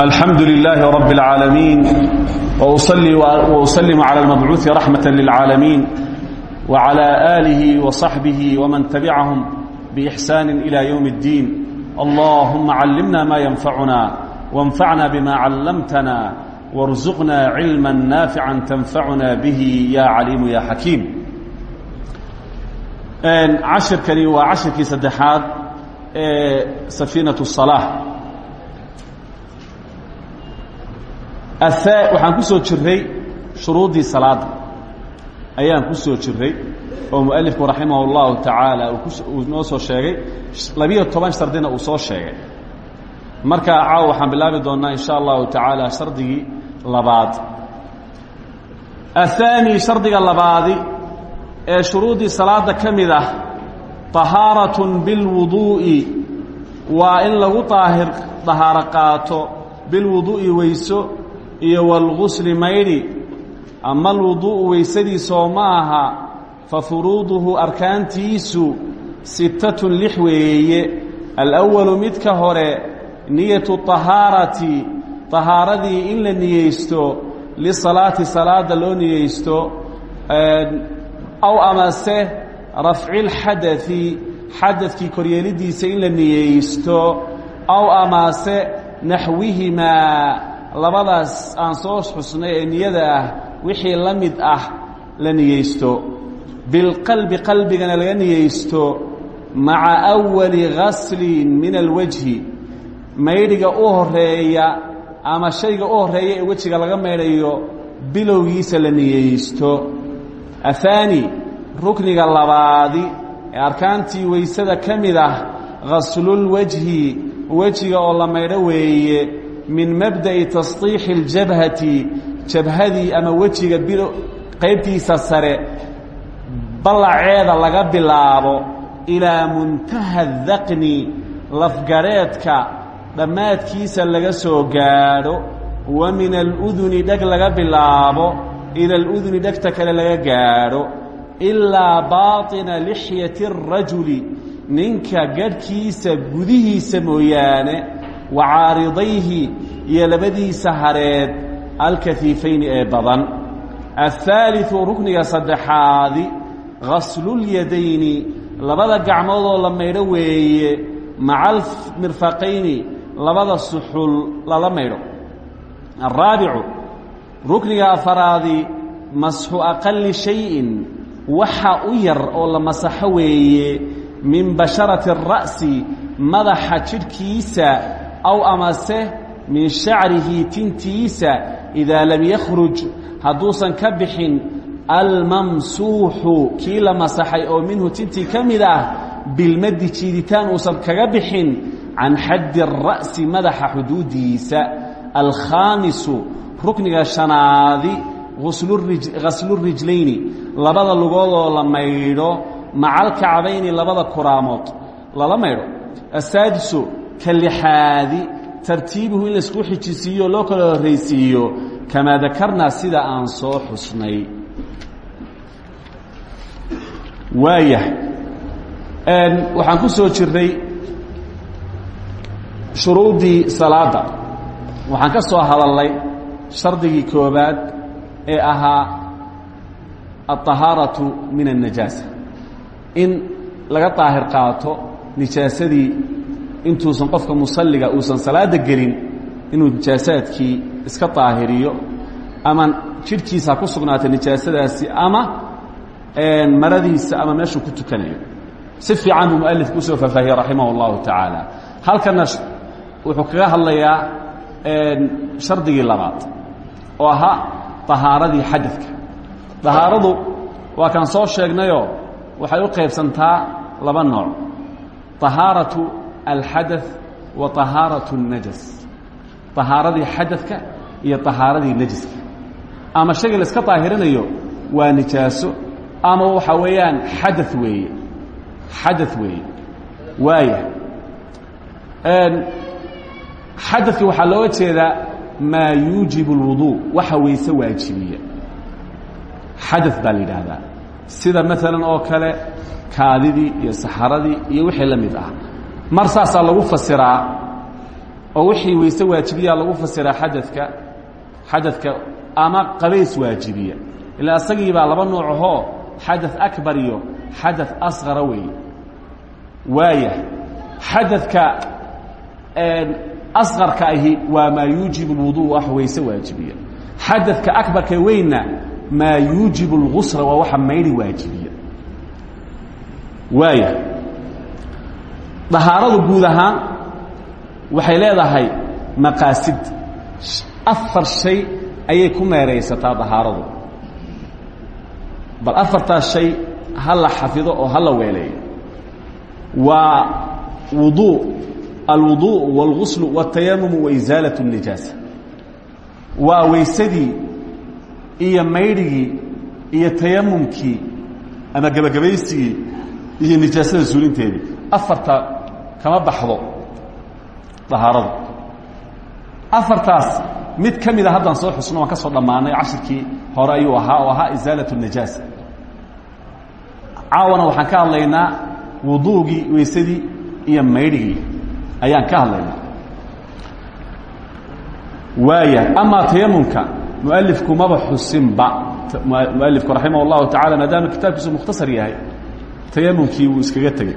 الحمد لله رب العالمين وأصلي وأسلم على المبعوث رحمة للعالمين وعلى آله وصحبه ومن تبعهم بإحسان إلى يوم الدين اللهم علمنا ما ينفعنا وانفعنا بما علمتنا وارزقنا علما نافعا تنفعنا به يا عليم يا حكيم cashirkani waa cashirkii saddexaad ee safiinaة الصalaax waxaan ku soo jiray shuruuddii salaada ayaan ku soo jiray oo mualifku raximah اllahu tacaala uu noo soo sheegay labiyo toban shardina uu soo sheegay marka caaw waxaan bilaabi doonnaa in sha allahu tacaala shardigii labaad aلثaanي shardiga labaadi ee shuruuddii salaada ka mid ah طahaaraة biاlwuduuءi waa in lagu daahir dahaaro qaato bilwuduu'i weyso iyo wاlgusli maydhi ama alwuduu'u weysadiisoo ma aha fa furuuduhu arkaantiisu sittatun lix weeye alأwalu midka hore niyatu طahaarati طahaaradii in la niyeysto lisalaati salaada loo niyeysto aw amase rafcilxadai xadadkii koryeelidiisa in la niyeysto aw amase naxwihimaa labadaas aan soo xusnay ee niyada ah wixii la mid ah la niyeysto. Bilqalbi qalbigana laga niyeysto. Maca awali gaslin min alwajhi. Maydhiga u horreeya ama shayga u horreeya ee wejiga laga maydhayo bilowgiisa la niyeysto. Ahaani rukniga labaadi ee arkaantii weysada ka mid ah ghaslulwajhi wejiga oo la maydho weeye min mabda'i tasdiixi اljabhati jabhadii ama wejiga bilo qaybtiisa sare ballaceeda laga bilaabo ilaa muntaha daqni lafgareedka dhammaadkiisa laga soo gaadho wa min aluduni dheg laga bilaabo ila aluduni dhegta kale laga gaadho ilaa baaطina lixyati الrajuli ninka gadhkiisa gudihiisa mooyaane wa caaridayhi iyo labadiisa hareed alkafiifayni ee badan. Ahaaliu rukniga saddexaadi gaslulyadayni labada gacmoodoo la maydho weeye maca almirfaqayni labada suxul lala maydho. Araabicu rukniga afaraadi masxu aqali shayin waxa u yar oo la masaxo weeye min basharati ara'si madaxa jidhkiisa aw amase min shacrihi tintiisa idaa lam yakhruj hadduusan ka bixin almamsuuxu kii la masaxay oo minhu tintii ka mid ah bilmaddi jiiditaan uusan kaga bixin can xaddi الra'si madaxa xuduudiisa alkhaamisu rukniga shanaadi gaslurijlayni labada lugoodoo la maydho macalkacbayni labada kuraamood lala maydho asaadisu ka lixaadi tartiibuhu in laysku xijisiiyo loo kala horraysiiyo kamaa dakarnaa sida aan soo xusnay waayahay waxaan ku soo jirnay shuruuddii salaadda waxaan ka soo hadalnay shardigii koobaad ee ahaa aلطahaaraةu min الnajaasa in laga daahir qaato nijaasadii intuusan qofka musalliga uusan salaada gelin inuu nijaasaadkii iska daahiriyo ama jidhkiisa ku sugnaata nijaasadaasi ama maradiisa ama meeshuu ku tukanayo si fiican buu mualifku usoo faahfaahiyey raximah اllahu tacaala halkana wuxuu kaga hadlayaa shardigii labaad oo ahaa طahaaradii xadadka طahaaradu waa kaan soo sheegnayoo waxay u qaybsantaa laba nooc طahaaraةu alxadaث wa طahaaraةu الnajas طahaaradii xadadka iyo طahaaradii najiska ama shayga la iska طaahirinayo waa nijaaso ama waxa weeyaan xadaث weeye xadaث weeye waaya xadadki waxaa looga jeedaa maa yuujib اlwuضuء waxa weyse waajibiya xadaث baa la yidhaahdaa sida maalan oo kale kaadidii iyo saxaradii iyo wixii la mid ah mar saasaa lagu fasiraa oo wixii weyse waajibiyaa lagu fasiraa xadadka xadadka ama qabays waajibiya. Ilaa isagii baa laba nuuc ahoo xadad akbar iyo xadad asqara weeye. Waaya xadadka asqarka ahi waa maa yuujibu اlwudu wax weyse waajibiya. Xadadka akbarka weynna maa yuujibu اlgusra waa waxa maydhi waajibiya. Waaya dahaaradu guud ahaan waxay leedahay maqaasid afar shay ayay ku meeraysataa dahaaradu bal afartaas shay ha la xafido oo ha la weeleeyo waa wudu alwuduء wاlgusl wاtayamumu waisaalat الnijaasa waa weysadii iyo maydhigii iyo tayamumkii ama gebagabaysigii iyo nijaasada suulinteedii afarta kama baxdo dahaaradu afartaas mid ka mida haddaan soo xusno waan ka soo dhammaanay cashirkii hore ayuu ahaa oo ahaa isaalaة الnajaasa caawana waxaan ka hadlaynaa wuduugii weysadii iyo maydhigii ayaan ka hadlaynaa waaya amaa tayamumka mualifku maba xusinba mualifku raximah اllahu tacala maadaama kitaabkiisu mukhtasar yahay tayamumkii wuu iskaga tegey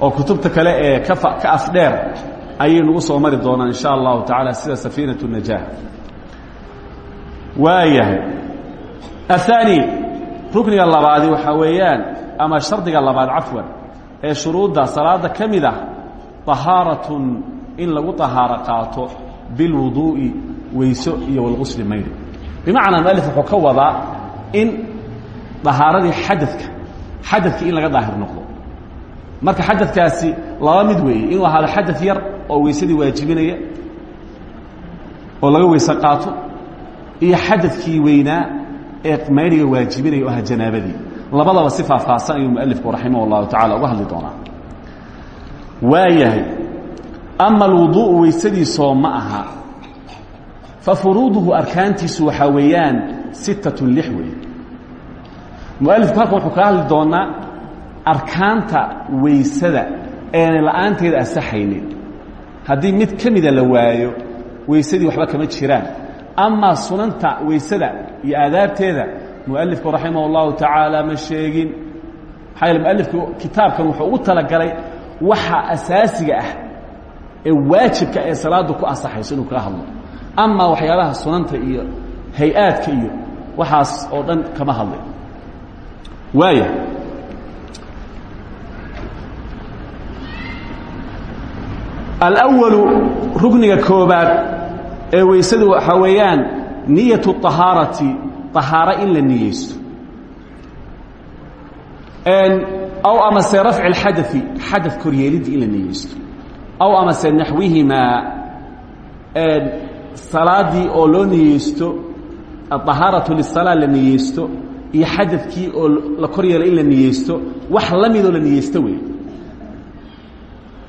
oo kutubta kale ee ka ka afdheer ayay nagu soo mari doonaan in sha allahu tacaala sida safiinaة الnajaah waayahay aلثaanي rukniga labaadi waxaa weeyaan ama shardiga labaad cafwan ee shuruudda salaada ka mid ah طahaaratun in lagu طahaaro qaato bilwuduu'i weyso iyo walgusli maydhi bimacnaa mualif wuxuu ka wadaa in طahaaradii xadadka xadadka in laga daahir noqdo marka xadadkaasi laba mid weeye inuu ahaado xadad yar oo weysadii waajibinaya oo laga weyse qaato iyo xadadkii weynaa ee mayniga waajibinaya oo aha janaabadii. Labadaba si faahfaahsan ayuu mualifku raximah اllahu tacala uga hadli doonaa. Waayahay ama alwuduءu weysadiisoo ma aha fafuruuduhu arkaantiisu waxaa weeyaan sitatun lix weeye. Mualifku halkan wuxuu arkaanta weysada eena la'aanteeda asaxaynin. Haddii mid ka mida la waayo weysadii waxba kama jiraan. Amaa sunanta weysada iyo aadaabteeda mualifku raximah اllahu tacaala ma sheegin. Maxaa mualifku kitaabkan wuxuu ugu talagalay waxa asaasiga ah ee waajibka ee salaadu ku asaxayso inuu kaga hadlo. Amaa waxyaabaha sunanta iyo hay'aadka iyo waxaas oo dhan kama hadlay waaya alwalu rugniga koobaad ee weysadu waxaa weeyaan niyatu ahaarati ahaaro in la niyeysto. Aw amase rafci اxadai xada koryeelidii in la niyeysto. Aw amase naxwihimaa salaadii oo loo niyeysto ahaaraةu lisalaa la niyeysto iyo xadadkii oo la kor yeelay in la niyeysto wax la midoo la niyeysto wey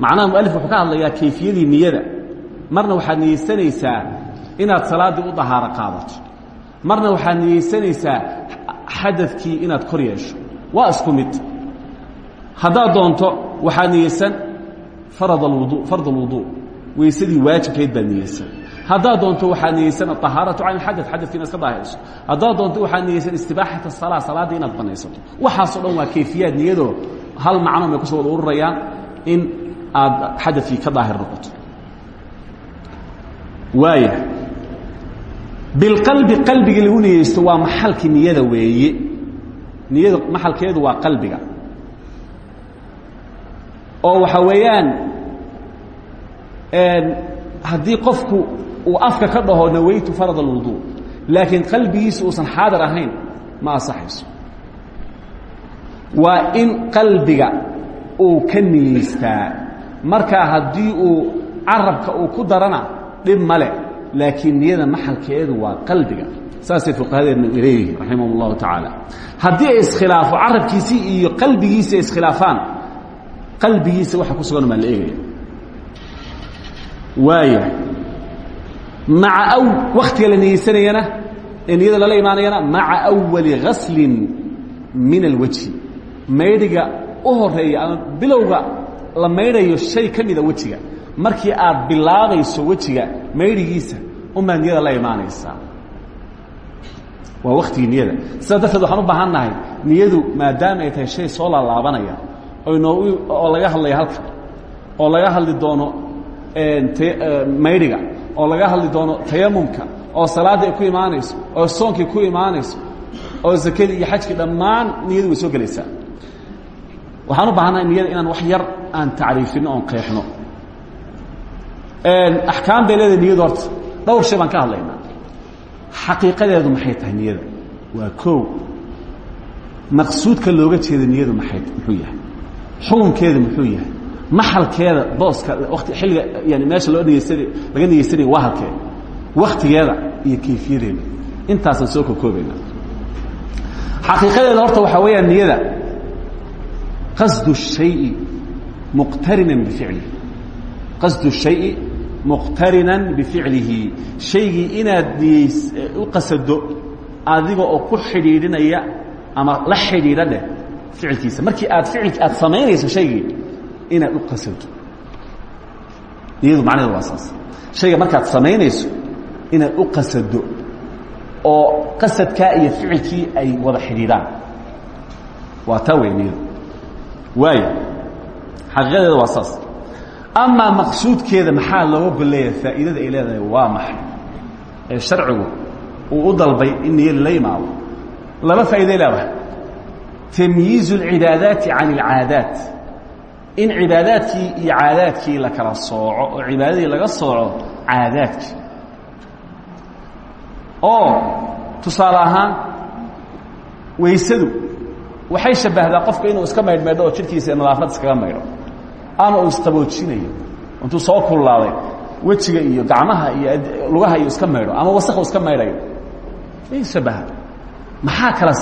macnaha mualif wuxuu ka hadlayaa kayfiyadii niyada. Marna waxaad niyeysanaysaa inaad salaaddii u dahaaro qaadato. Marna waxaad niyeysanaysaa xadadkii inaad kor yeesho. Waa isku mid. Haddaad doonto waxaad niyeysan farad alwudu fard alwudu. Weysadii waajibkayd baad niyeysan haddaad doonto waxaad niyeysan aطahaaratu can ilxadad xadadki inaad iska daahirso haddaad doonto waxaad niyeysan istibaaxat asalaa salaaddii inaad banaysato. Waxaasoo dhan waa kayfiyaad niyadoo hal macno may ku soo wada ururayaan in aad xadadkii ka daahir noqoto. Waaya bilqalbi qalbigii lagu niyeysto waa maxalkii niyada weeye. Niyada maxalkeedu waa qalbiga. Oo waxa weeyaan haddii qofku uu afka ka dhaho nawaytu farad alwudu. Laakiin qalbigiisa uusan xaadir ahayn ma asaxayso waa in qalbiga uu ka markaa haddii uu carabka uu ku darana dhib male laakiin niyada maxalkeedu waa qalbiga. Saasay fuqahadeedna leeyihiin raximah اllahu tacaala. Haddii ay iskhilaafo carabkiisii iyo qalbigiisi ay iskhilaafaan qalbigiisa waxa ku sugan maa la eegaya. Waaya maca w waktiga la niyeysanayana ee niyada lala imaanayana maca أwali gaslin min alwajhi. Maydhiga u horreeya bilowga la maydhayo shay ka mida wejiga. Markii aad bilaabayso wejiga maydhigiisa unbaa niyada la imaanaysaa waa waktigii niyada. Sidaa darteed waxaan u baahan nahay niyadu maadaama ay tahay shay soo laalaabanaya oynoo oo laga hadlaya halka oo laga hadli doono maydhiga oo laga hadli doono tayamumka oo salaadda ay ku imaanayso oo soonkii ku imaanayso oo zakadii iyo xajkii dhammaan niyadu way soo gelaysaa waxaan u baahannahay niyada inaan wax yar aan tacriifino oon qeexno. Axkaam bay leedahay niyadu horta. Dhowr shay baan ka hadlaynaa. Xaqiiqadeedu maxay tahay niyada? Waa koow maqsuudka looga jeeda niyadu maxay muxuu yahay? Xukunkeeda muxuu yahay? Maxalkeeda booska wati xilliga yani meesha loo niyeysan laga niyeysanaya waa halkeeda waktigeeda iyo kayfiyadeeda intaasaan soo kokoobayna xaqiiqadeeda horta waxaa weeyaan niyada qasdu الشhayءi muqtarinan bificlihi qasdu الشhayءi muqtarinan bificlihi shaygii inaad niyeys u qasado adiga oo ku xidhiidhinaya ama la xidhiidha dheh ficilkiisa markii aad ficilki aad samaynayso shaygii inaad u qasado niyadu macnaheedu waa saas shayga markaad samaynayso inaad u qasado oo qasadkaa iyo ficilkii ay wada xidhiidhaan waa taa wey niyadu waayo xaqiiqadeeda waa saas. Amaa maqsuudkeeda maxaa looga golleeya faa'iidada ay leedahay? Waa maxay? Ee sharcigu uu u dalbay in niyada la yimaado. Laba faa'iday leedahay. Tamyiizu اlcibaadaati can اlcaadaat in cibaadaadkii iyo la kala sooco oo laga sooco caadaadkii. Oo tusaale weysadu waxay shabbahdaa qofka inuu iska maydhmaydho oo jidhkiisa nadaafad iskaga maydho. Ama uu isqaboojinayo intuu soo kululaaday. Wejiga iyo gacmaha iyo lugaha iyo iska maydho. Ama wasakhu iska maydhayo. Way shabbaha maxaa kala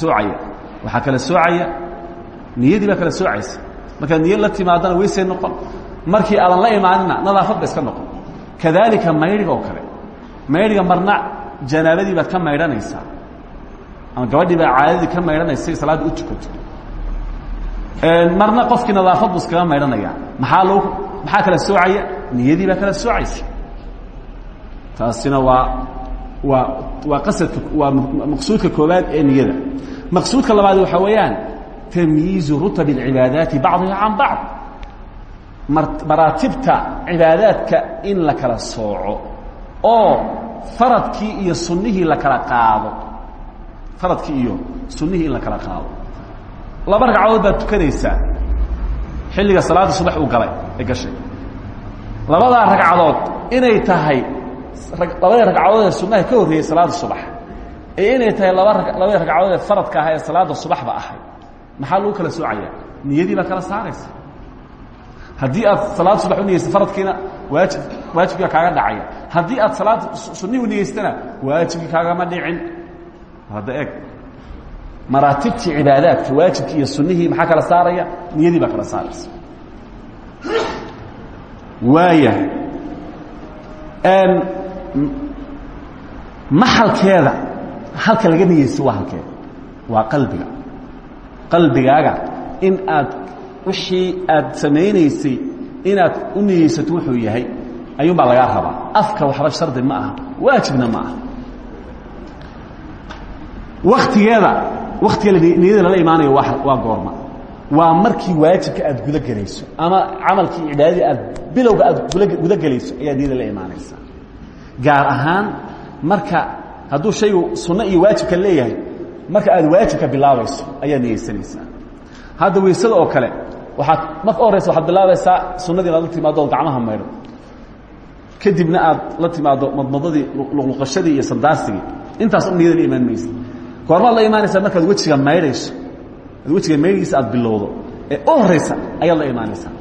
soocaya? Waxaa kala soocaya. Niyadii baa kala soocaysa. Markaad niyad la timaadana weysay noqon. Markii aadan la imaanina nadaafad ba iska noqon. Kadaalika maydhiga oo kale. Maydhiga marna janaabadii baad ka maydhanaysaa ama gabadhii baa caadadii ka maydhanaysa salaadda u tukato. Marna qofkii nadaafad buu iskaga maydhanaya. Maxaa loo maxaa kala soocaya? Niyadii baa kala soocaysa. Taasina waa waa waa qasadka waa maqsuudka koobaad ee niyada. Maqsuudka labaad waxaa weeyaan tamyiizu rutab اlcibaadaati bacdiha can bacd. Maraatibta cibaadaadka in la kala sooco oo faradkii iyo sunnihii la kala qaado faradkii iyo sunnihii in la kala qaado. Laba ragcadood baad tukanaysaa. Xilliga salaadda subax uu galay ee gashay. Labadaa ragcadood inay tahay labadii ragcadood ee sunnaha ka horreeyey salaadda subax ee inay tahay laba labadii ragcadood ee faradka ah ee salaadda subaxba ahay maxaa lagu kala soocaya niyadii baa kala saaraysa. Haddii aad salaad subax u niyeysa faradkiina waajib waajibkiiba kaaga dhacaya. Haddii aad salaad sunnihi u niyeystana waajibkii kaagama dhicin hadda eeg. Maraatibtii cibaadaadka waajibkii iyo sunnihii maxaa kala saaraya? Niyadii baa kala saaraysa. Waaya maxalkeeda halka laga niyeysto waa halkeeda waa qalbiga. Qalbigaaga in aad wixii aad samaynaysay inaad u niyeysato wuxuu yahay ayuunbaa lagaa rabaa. Afka waxba shardi ma aha waajibna ma aha waktigeeda waktiga niyada lala imaanayo waa goorma. Waa markii waajibka aad guda gelayso ama camalkii cibaadadii aad bilowga aad guda gelayso ayaa niyada la imaanaysaa gaar ahaan marka hadduu shaygu sunno iyo waajibka leeyahay marka aad waajibka bilaabayso ayaad niyeysanaysaa hadda weysada oo kale waaad marka horeysa waxaad bilaabaysaa sunadii inaad la timaado ood gacmaha maydho kadibna aad la timaado madmadadii luqluqashadii iyo sandaasigii intaas u niyada la imaan maysa goormaad la imaanaysaa markaad wejiga maydhayso ad wejiga maydhigiisa aad bilowdo ee u horeysa ayaad la imaanaysaa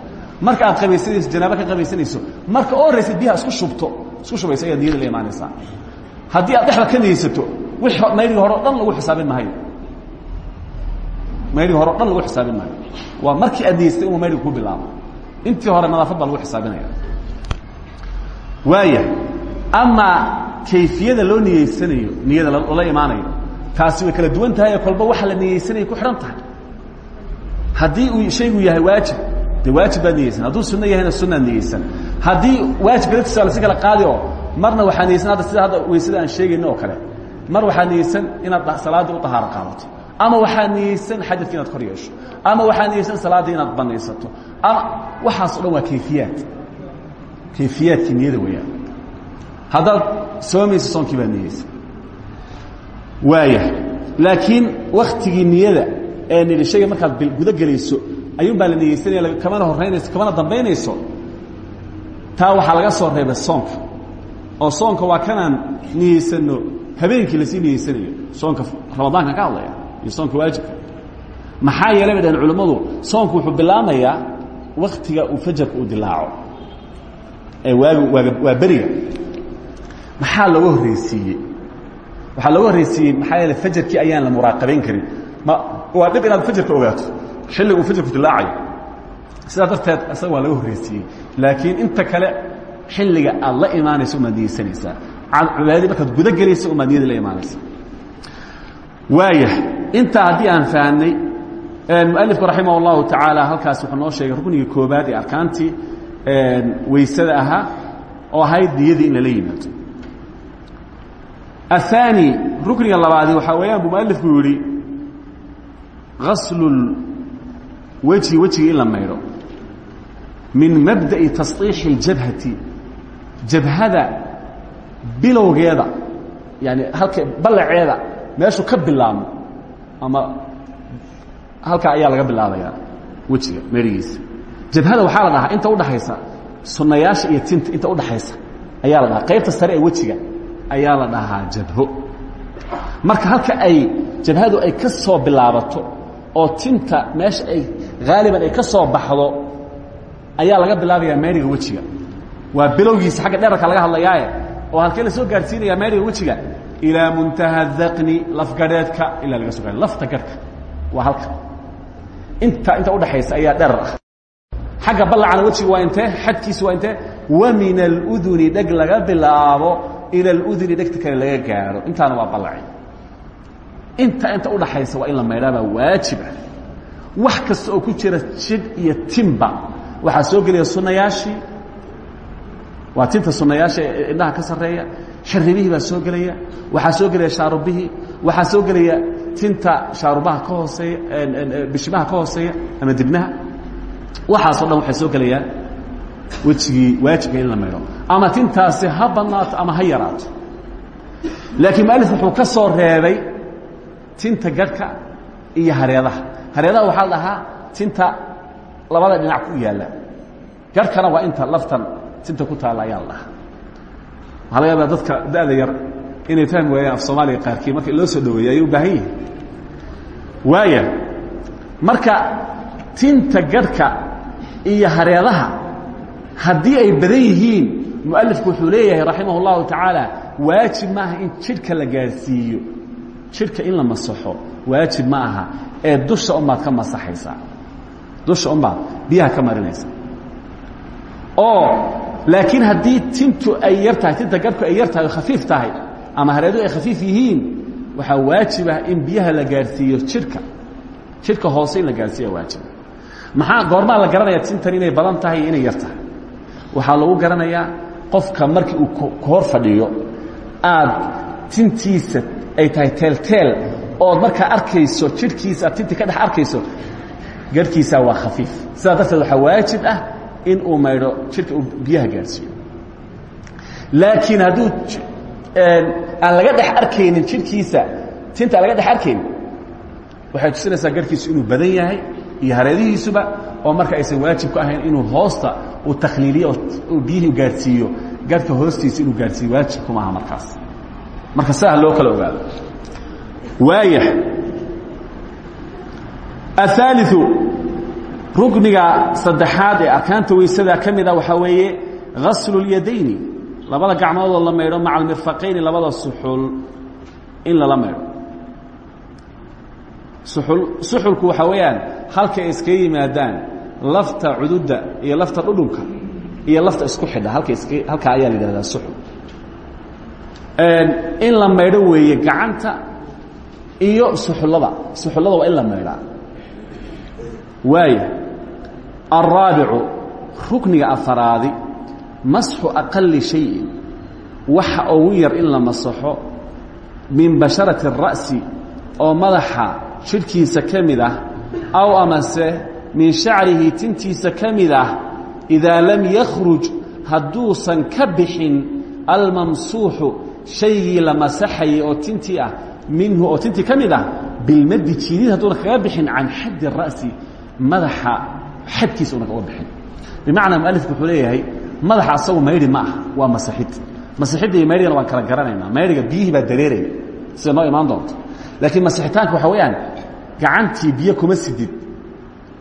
marka aad qabaysanayso janaabo ka qabaysanayso marka u horeysa biyaha isku shubto isku shubayso ayaad niyada la imaanaysaa haddii aad dhexda ka niyeysato wix maydhigi hore o dhan lagu xisaabin maayo maydhigi hore o dhan lagu xisaabin maayo waa markii aad niyeystay inuu maydhiga ku bilaabo. Intii hore nadaafad baa lagu xisaabinaya. Waaya amaa kayfiyada loo niyeysanayo niyada lala imaanayo taasi way kala duwan tahay ee kolba waxa la niyeysanayo ku xidhan tahay. Haddii uu shaygu yahay waajib dee waajib baad niyeysan. Hadduu sunno yahayna sunnaad niyeysan. Haddii waajibka laftiisa lasi kala qaadi oo marna waxaa niyeysan hadda sida hadda weysada aan sheegayno oo kale. Mar waxaa niyeysan inaad salaaddii u dahaaro qaadato. Ama waxaa niyeysan xadadka inaad kor yeesho. Ama waxaa niyeysan salaaddii inaad banaysato. Ama waxaas o dhan waa kayfiyaad. Kayfiyaadkii niyada weeyaan. Haddaad soomayso soonkii baad niyeysan waaya laakiin waktigii niyada ee nidhi shayga markaad guda gelayso ayuun baa la niyeysanaya kamana horaynayso kamana dambaynayso taa waxaa laga soo reebay soonka. Oo soonka waa kanaan niyeysano habeenkii la sii niyeysanayo soonka ramadaankan ka hadlaya iyo soonka waajibka. Maxaa yeelay bay dhaheen culimmadu soonku wuxuu bilaamayaa waktiga uu fajarka uu dilaaco. Ee waag waag waa beriga. Maxaa looga horreysiiyey waxaa looga horreysiiyey maxaa yeele fajarkii ayaan la muraaqabayn karin. Ma waa dhib inaad fajarka ogaato. Xilliga uu fajarku dilaacayo sidaa darteed isaga waa laga horreysiiyey laakiin inta kale xilliga aad la imaanayso umaad niyeysanaysaa. Cibaadadii markaad guda gelaysa umaad niyadii la imaanaysa waaya intaa haddii aan fahnay mualifku raximah اllahu tacaala halkaas wuxuu noo sheegay ruknigii koobaad ee arkaantii weysada ahaa oo ahayd niyadii in lala yimaado aلثaanي rukniga labaadi waxaa weeyaan buu mualifku yihi gaslu wejhi wejiga in la maydho min mabda'i tasطiixi اljabhati jabhada bilowgeeda yani halka ballaceeda meeshuu ka bilaabmo ama halkaa ayaa laga bilaabaya wejiga merigiisa jabhada waxaa la dhahaa inta udhaxaysa sunnayaasha iyo tinta inta udhaxaysa ayaa la dhahaa qaybta sare ee wejiga ayaa la dhahaa jabho marka halka ay jabhadu ay ka soo bilaabato oo tinta meesha ay haaliban ay ka soo baxdo ayaa laga bilaabayaa meeriga wejiga. Waa bilowgiisa xagga dherarka laga hadlayaaye oo halkee la soo gaadhsiinaya meeriga wejiga ilaa muntaha daqni lafgadheedka ilaa laga soo gaar lafta garhka waa halka. Inta inta udhaxaysa ayaa dherar ah. Xagga ballacana wejiga waa intee xadkiisu waa intee wa min aluduni dheg laga bilaabo ila aluduni dhegta kale laga gaaro. Intaana waa ballaci. Inta inta udhaxaysa waa in la maydhaabaa waajib ah wax kasta oo ku jira jidh iyo timba. Waxaa soo gelaya sunnayaashii waa tinta sunnayaasha ee indhaha ka sarreeya. Xirribihii baa soo gelaya waxaa soo gelaya shaarubihii waxaa soo gelaya tinta shaarubaha ka hooseeya bishimaha ka hooseeya ama dibnaha. Waxaasoo dhan waxay soo gelayaan wejigii waajibka in la maydho ama tintaasi ha badnaato ama ha yaraato. Laakiin mualif wuxuu ka soo reebay tinta garhka iyo hareedaha. Hareedaha waxaa la dhahaa tinta labada dhinac ku yaalla. Garhkana waa inta laftan tinta ku taalla ayaa la dhahaa waxaa laga yaabaa dadka da'da yar inay fahmi waayaan af soomaaliga qaarkii marka loo soo dhaweeyey ayay u baahan yihiin waaya marka tinta garhka iyo hareedaha haddii ay badan yihiin mualifku wuxuu leeyahay raximah اllahu tacaala waajib maaha in jidhka la gaadhsiiyo. Jidhka in la masaxo waajib ma aha. Ee dusha unbaad ka masaxaysaa dusha unbaad biyaha ka marinaysa. Oo laakiin haddii tintu ay yar tahay tinta garhku ay yar tahay o khafiif tahay ama hareeduhu ay khafiif yihiin waxaa waajib ah in biyaha la gaadhsiiyo jidhka. Jidhka hoose in la gaadhsiiya waajiba maxaa goormaa la garanaya tintan inay badan tahay iyo inay yar tahay waxaa lagu garanayaa qofka markii uu ku hor fadhiyo aad tintiisa ay tahay teelteel ood markaa arkayso jidhkiisa aad tintii ka dhex arkayso garhkiisaa waa khafiif. Sidaa darteed waxaa waajib ah in uu maydho jidhka uu biyaha gaadhsiiyo laakiin hadduu aan laga dhex arkaynin jidhkiisa tinta aan laga dhex arkaynin waxay tusinaysaa garhkiisu inuu badan yahay iyo hareedihiisuba oo marka aysan waajib ku ahayn inuu hoosta uu takhliiliyo uu biyihii gaadhsiiyo gadhka hoostiisa inuu gaadhsiiyo waajibku maaha markaas. Marka saa loo kala ogaado. Waaya. Ahaaliu rukniga saddexaad ee arkaanta weysada ka mid ah a waxaa weeye gaslu labada gacmoodoo la maydho maca almirfaqayni labada suxul in lala maydho. Suxul suxulku waxaa weeyaan halkay iskaga yimaadaan lafta cududda iyo lafta dhudhunka iyo lafta isku xidha halka halkaa ayaa la suxul in la maydho weeye gacanta iyo suxullada. Suxullada waa in la maydhaa waaya alraabicu rukniga afaraadi masxu aqali shayin waxa ugu yar in la masaxo min basharati الra'si oo madaxa jidhkiisa ka ah aw amase min shacrihi tintiisa ka mid ah lam yakhruj hadduusan ka bixin almamsuuxu shaygii la masaxayay ah minhu oo tintii ka mid ah bilmadi jiidid hadduuna kaga bixin can xaddi الra'si madaxa xadkiisa una kaga bixin. Bimacnaa mualifku wuxuu leeyahay ma ah waa masaxid. Masixidda iyo kala garanaynaa maydhiga biyihii baa dareeraya sida noo imaan doonto. Laakiin masixitaanka waxaa weeyaan kuma sidid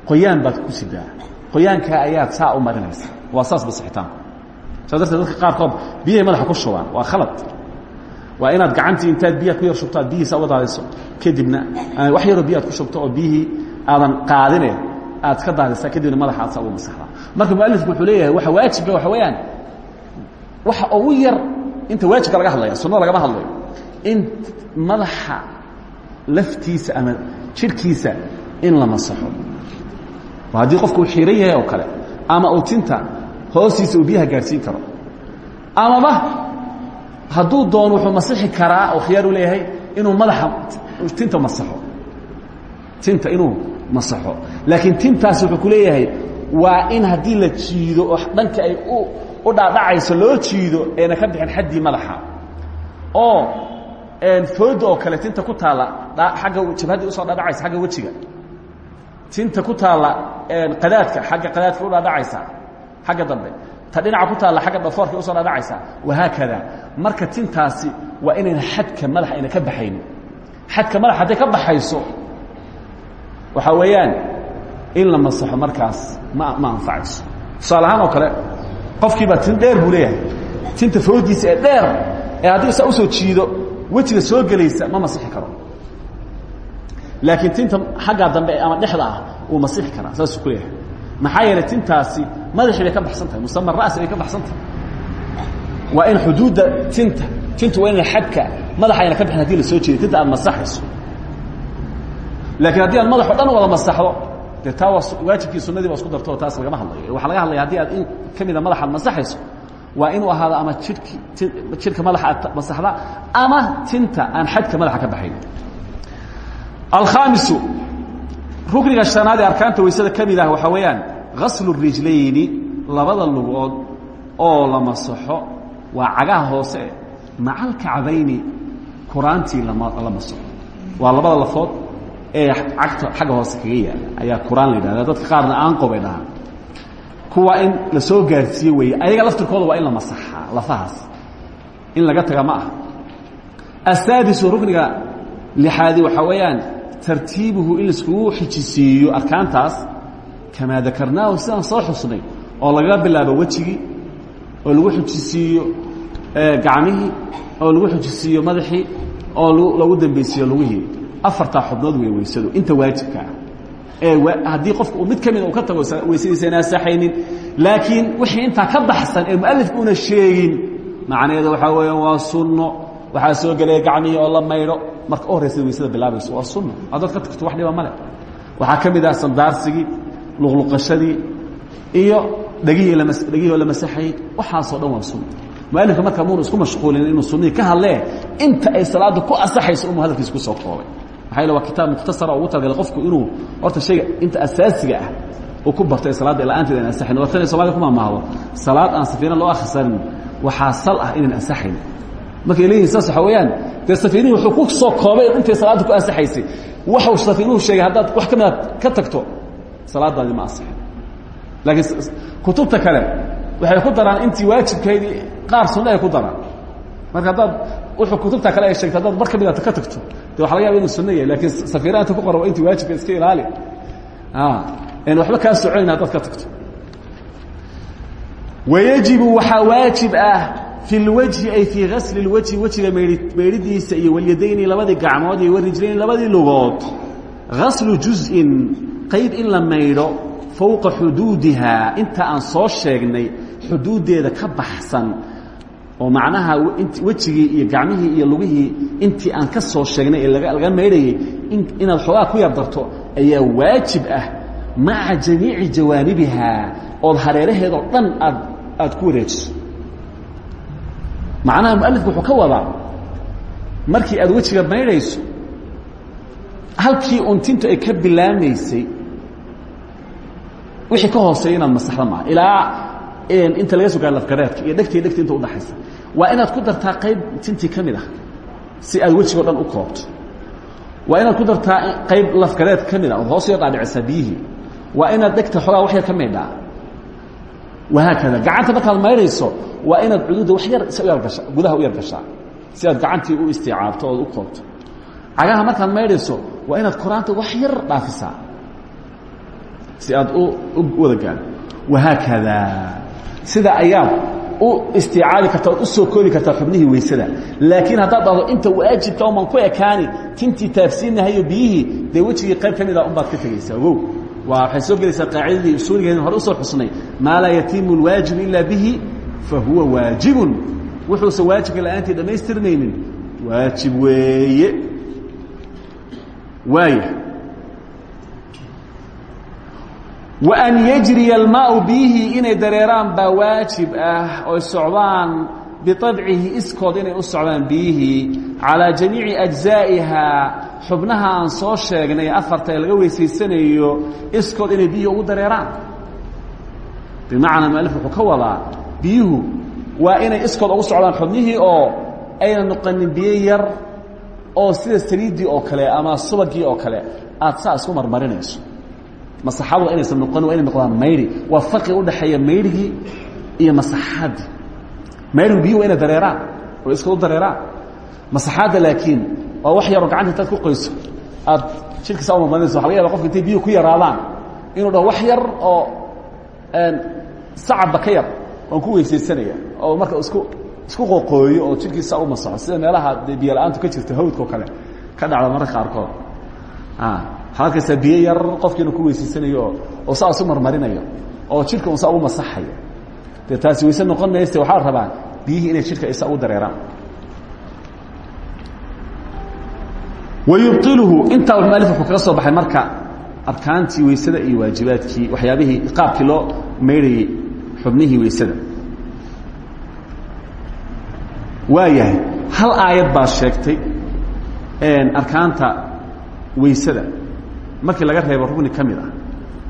qoyaan baad ku sidaa qoyaankaa ayaad saa u marinaysa. Waa saas masixitaanku saa darteed dadka qaarkood biyahay madaxa ku shubaan waa khalad. Waa inaad gacantii intaad biyaad ku yar shubto aad biyihiisa uga daadiso kadibna wax yaroo biyo aad ku shubto oo biyihii aadan qaadine aad ka daadisa kadibna madaxa aad saa uga masaxdaa. Marka mualifku wuxuu leeyahay waxa waajibka waxa weeyaan waxa ugu yar inta waajibka laga hadlaya sunnada lagama hadlayo in madaxa laftiisa ama jidhkiisa in la masaxo haddii qofku uu xiiran yahay oo kale ama uu tinta hoostiisa uu biyaha gaadhsiin karo amaba hadduu doono wuxuu masixi karaa oo khiyaar u leeyahay inuu madaxa tinta masaxo. Tinta inuu masaxo. Laakiin tintaas wuxuu ku leeyahay waa in haddii la jiido oo dhanka ay u dhaadhacayso loo jiido eena ka bixin xaddii madaxa. Oo fooda oo kale tinta ku taalla agga jabhaddii u soo dhaadhacaysa agga wejiga tinta ku taalla qadaadka agga qadaadka u dhaadhacaysa xagga dambe. Ta dhinaca ku taalla agga dhafoorka u soo dhaadhacaysa wahaakada. Marka tintaasi waa inayna xadka madaxa ayna ka baxaynin xadka madaxa hadday ka baxayso waxaa weeyaan in la masaxo markaas ma ma anfacayso. Tusaale ahaan oo kale qofkiibaa tin dheer buu leeyahay. Tinta foodiisa ee dheer ee haddii saa u soo jiido wejiga soo gelaysa ma masixi karo laakiin tinta xaggaa dambe ama dhexda ah wuu masixi karaa saasuu ku leeyahay. Maxaa yeelay tintaasi madaxii bay ka baxsan tahay musama ra'si bay ka baxsan tahay. Waa in xuduudda tinta tintu waa ina xadka madaxa ayna ka bixin haddii la soo jeedo tinta aad masaxayso. Laakiin haddii aad madaxo dhan wada masaxdo dee taa waa waajibkii sunadii ba isku darto oo taas lagama hadlayo. Waxaa laga hadlaya haddii aad in ka mida madaxaad masaxayso waa inuu ahaado ama jidhki jidhka madaxa aad masaxda ama tinta aan xadka madaxa ka baxayn alkhaamisu rukniga shanaad ee arkaanta waysada ka mid ah waxaa weeyaan gaslu rijlayni labada lugood oo la masaxo waa cagaha hoose maca alkacbayni kuraantii la masaxo. Waa labada lafood ee cagta xagga hoose kaga yaalla ayaa kuraan la yidhahda dadka qaarna aanqo bay dhahaan. Kuwa in la soo gaarsiiye weeye ayaga laftirkooda waa in la masaxaa lafahaas. In laga taga ma ah asaadisu rukniga lixaadi waxaa weeyaan tartiibuhu in laiskugu xijisiiyo arkaantaas kamaa dakarnaahu sidaan soo xusnay oo lagaga bilaabo wejigii oo lagu xijisiiyo gacmihii oo lagu xijisiiyo madaxii oo lagu dambaysiiyo lugihii afartaa xubnood wey weysadu inta waajibka ah. Ee haddii qofku mid ka mida uu ka tago weysadiisa inaa saxaynin laakiin wixii intaa ka baxsan ee mualifku una sheegin macnaheeda waxaa weeyaan waa sunno waxaa soo gelaya gacmihii oo la maydho marka u horraysa weysada bilaabayso waa sunno haddaad ka tagto wax dhiba male waxaa ka mid ah sandaarsigii luqluqashadii iyo dhegihii dhegihii oo la masaxayey waxaasoo dhan waa sunno mualifka marka muuna isku mashquulin inuu sunnihii ka hadlee inta ay salaadda ku asaxayso umuu hadalkiisa ku soo koobay. Maxaa yeele waa kitaab mukhtasara oo ugu talagalay qofku inuu horta shayga inta asaasiga ah uu ku barto ee salaadda la'aanteed aan asaxayn waa tanay soomaalida ku maamaahdo salaad aan safiina loo akhrisanin. Waxaa sal ah inaan asaxayn markay leeyihiin saas waxaa weeyaan dee safiinihii wuxuu ku soo koobay intay salaadda ku asaxaysay waxuu safiinuhu sheegay haddaad wax ka midaad ka tagto salaadaadii ma asaxin laakiin kutubta kale waxay ku daraan intii waajibkaydii qaar sunna ay ku daraan. Marka haddaad wuxuu kutubta kale ay sheegtay haddaad mar ka midaad ka tagto. De waxa laga yaba inu sunno yahay laakiin safiiraha inta ku qoran waa intii waajibka iska ilaali. N waxba kaa soconayn haddaad ka tagto. Wayajibu waxaa waajib ah fi lwajhi ay fii gasli اlwajhi wejiga meydhidiisa iyo walyadayni labadii gacmood iyo warijlayni labadii lugood. Gaslu juzءin qayb in la maydho fowqa xuduudihaa inta aan soo sheegnay xuduuddeeda ka baxsan oo macnaha wejigii iyo gacmihii iyo lugihii intii aan ka soo sheegnay ee laga maydhayay inaad xoogaa ku yar darto ayaa waajib ah maca jamiici jawaanibihaa ood hareeraheedoo dhan macnaha mualifku wuxuu ka wadaa markii aad wejiga maydhayso halkii untintu ay ka bilaamaysay wixii ka hooseeya inaad masaxda maaha ilaa inta laga soo gaaro lafgareedka iyo dhegtii dhegti inta udhaxaysa waa inaad ku dartaa qayb tintii ka mid ah si aad wejigoo dhan u koobto. Waa inaad ku dartaa qayb lafgareed ka mid ah ood hoos yar dhaadhicisaa biyihii. Waa inaad dhegta xoogaa wax yar ka maydhaa wahaakada gacanta markaad maydhayso waa inaad cuduudda wax yar yargasha gudaha u yargashaa si aad gacantii u istiicaabto ood u koobto. Cagaha markaad maydhayso waa inaad koraanta wax yar dhaafisaa si aad u wada gaado wahaakada sida ayaad u istiicaabi karta ood u soo koobi kartaa xubnihii weysada. Laakiin haddaad dhahdo inta waajibka uman ku ekaani tintii taabsiinahayo biyihii dee wejigii qayb ka mid a unbaad ka tegaysaa wow waxay soo gelaysaa qaacidadii usuuligeedin hore usoo xusnay maa laa yatiimu اlwaajibu ila bihi fahuwa waajibun wuxuusan waajibka la'aantii dhammaystirmaynin waajib weeye waaya وأn yجriya الmaau biyihii inay dareeraan baa waajib ah oy socdaan biطabcihi iskood inay u socdaan biyihii calىa jamiici أجزaaئihaa xubnaha aan soo sheegnay afarta ee laga weysaysanayo iskood inay biyihii ugu dareeraan. Bimacnaa mualif wuxuu ka wadaa biyuhu waa inay iskood ugu socdaan xubnihii oo ayna noqonin biyo yar oo sida saliiddii oo kale ama subagii oo kale. Aad saa isku marmarinayso. Masaxadu inaysan noqon waa inay noqdaan mayri. Waa farqi udhaxeeya mayrigii iyo masaxaaddii mayrigu biyuhu waa inay dareeraan oo iska u dareeraan. Masaxaadda laakiin waa wax yaroo gacanta intaad ku qoyso aad jidhkiisa u marmarinayso waxa laga yaba qofka intay biyuhu ku yaraadaan inuu dhaho wax yar oo sacabba ka yar waan ku weysaysanaya oo marka isku isku qoqooyo oo jidhkiisa u masaxo sida meelaha dee biyo la'aantu ka jirta hawdka oo kale ka dhacda mararka qaarkood. Halkaysaa biyo yar qofkiinu ku weysaysanayo oo saa isu marmarinayo oo jidhka un saa ugu masaxayo. Dee taasi weyse noqon mayse waxaa la rabaa biyihii inay jidhka isa ugu dareeraan wayubطiluhu intaa mualif wuxuu kaga soo baxay marka arkaantii weysada iyo waajibaadkii waxyaabihii qaabkii loo maydhayey xubnihii weysada waayahay hal aayad baa sheegtay arkaanta weysada markii laga reebo rugni ka mid ah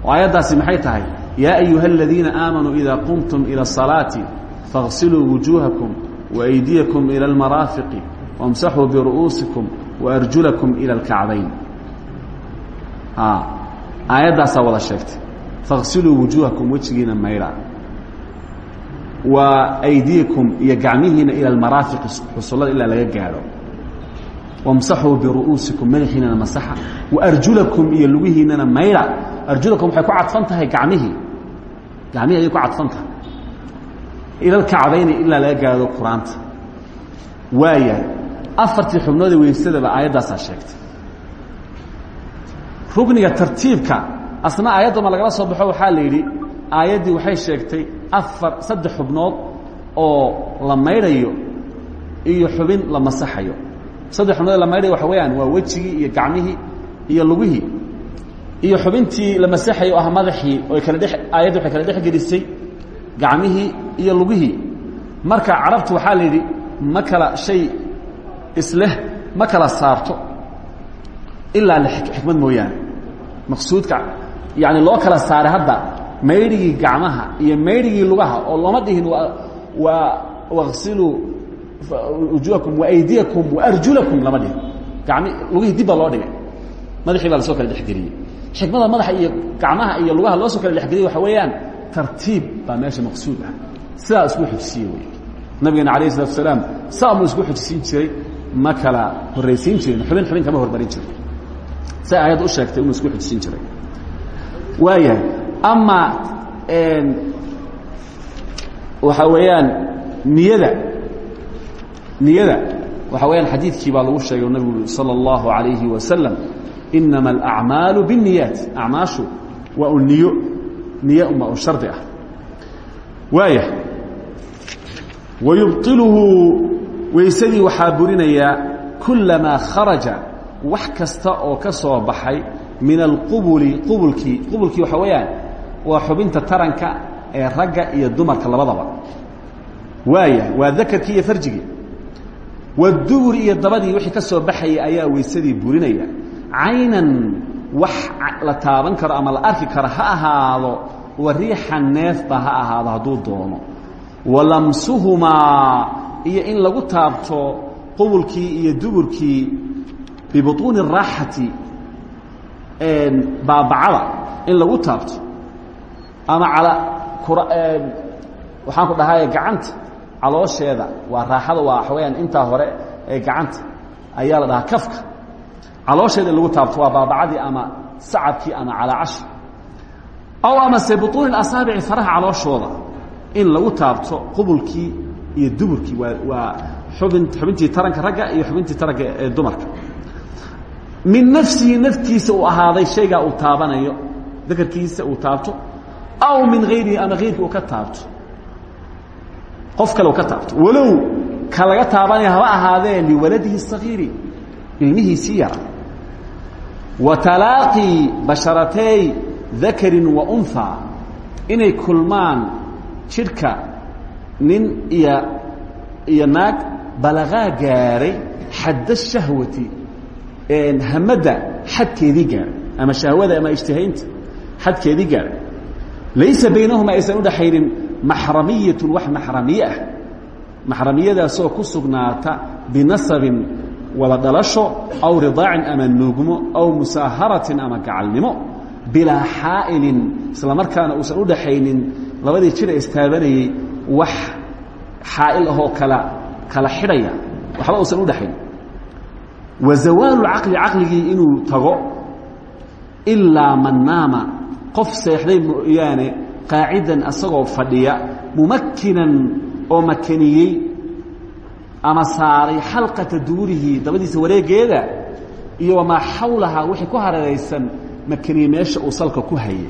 oo aayaddaasi maxay tahay yaa ayuha aladiina aamanuu idaa qumtum ilى الصalaaةi faغsiluu wujuuhakum وaydiyakum ilى اlmaraafiqi wاmsaxuu biru'uusikum warjulakum ila alkacbayn aayaddaasaa wada sheegtay. faqsiluu wujuuhakum wejigiina maydha wa aydiyakum iyo gacmihiina ila almaraafiqi xusullada ilaa laga gaadho. wamsaxuu biru'uusikum madaxiinana masaxa waarjulakum iyo lugihiinana maydha arjulakum waxay ku cadfan tahay gacmihii gacmihii ayay ku cadfan tahay. ilalkacbayna ilaa laga gaadho qur'aanta. Waaya afartii xubnoodii weysadaba aayaddaasaa sheegtay. Rugniga tartiibka asna aayaddama lagala soo baxo waxaa la yidhi aayaddii waxay sheegtay afar saddex xubnood oo la maydhayo iyo xubin la masaxayo. Saddex xubnood la maydhaya waxa weeyaan waa wejigii iyo gacmihii iyo lugihii iyo xubintii la masaxayo ah madaxii oy kala dhe aayaddi waxay kala dhex gelisay gacmihii iyo lugihii. Marka carabtu waxaa la yidhi ma kala shay isleh ma kala saarto ilaa xikmad mooyaane. Maqsuudka yani loo kala saaray hadda maydhigii gacmaha iyo maydhigii lugaha oo looma dhihin waa waqsiluu wujuhakum waaydiyakum waarjulakum lama dhihin. Gami lugihii dib baa loo dhigay. Madaxii baa la soo kala dhexgeliyey xikmada madaxa iyo gacmaha iyo lugaha loo soo kala dhexgeliyey waxa weeyaan tartiib baa meesha maqsuud ah. Sidaa isku xujisiye wey nabigeena alayh isalatu asalaam saa muu isku xujisiin jiray ma kala horraysiin jirin xubin xubin kama hormarin jirin say aayadda u sheegtay inuu isku xujisiin jiray waayahay ama waxa weeyaan niyada niyada waxa weyaan xadiidkii baa lagu sheegay nabigu ui salى اllahu عalayhi wasalam inama alacmaalu biالniyaat acmaashu waa un niyo niyo unbaa un shardi ah waaya wayubطiluhu weysadii waxaa burinayaa kulamaa kharaja wax kasta oo ka soo baxay min alqubuli qubulkii qubulkii waxaa weeyaan waa xubinta taranka ee ragga iyo dumarka labadaba. Waaya waa dakarkii iyo farjigii. Waduburi iyo dabadii wixii ka soo baxayay ayaa weysadii burinaya. Caynan wax la taaban karo ama la arki karo ha ahaado wa riixan neefba ha ahaado hadduu doono. Walamsuhumaa iyo in lagu taabto qubulkii iyo duburkii bibuطuuni الraaxati baabacada in lagu taabto ama al waxaan ku dhahay gacanta caloosheeda waa raaxada waa waxaweyaan intaa hore ee gacanta ayaa la dhahaa kafka caloosheeda in lagu taabto waa baabacadii ama sacabkii ama calaacashi aw amase buطuuni اasaabici faraha calooshooda in lagu taabto qubulkii iyo duburkii waa ubin xubintii taranka ragga iyo xubintii taranka dumarka. Min nafsihi naftiisa uu ahaaday shaygaa uu taabanayo dakarkiisa uu taabto aw min ayrihi ama ayrkii uu ka taabto. Qof kale uu ka taabto. Walow ka laga taabanaya haba ahaadee liwaladihi sagiiri ilmihiisii yara wa talaaqii basharatay dakarin wa unha inay kulmaan jidhka nin iyo iyo naag balagaa gaaray xadd الshahwati hamadda xadkeedii gaaray ama shahwada ama ijtihaynta xadkeedii gaaray. Laysa baynahuma aysan udhaxaynin maxramiyatu wax maxramiye ah. Maxramiyadaasoo ku sugnaata binasabin wada dhalasho aw ridaacin ama nuugmo aw musaaharatin ama gacalnimo bilaa xaa'ilin isla markaana uusan udhaxaynin labadii jir ee istaabanayey wax xaa'il ahoo kala kala xidhaya waxba uusan udhaxayn wa zawaalu lcaqli caqligii inuu tago ilaa man naama qof seexday mooyaane qaacidan asagoo fadhiya mumakinan oo makaniyey ama saaray xalqata duurihi dabadiisa wareegeeda iyo wamaa xawlahaa wixii ku hareeraysan makaniyey meesha uu salka ku hayay.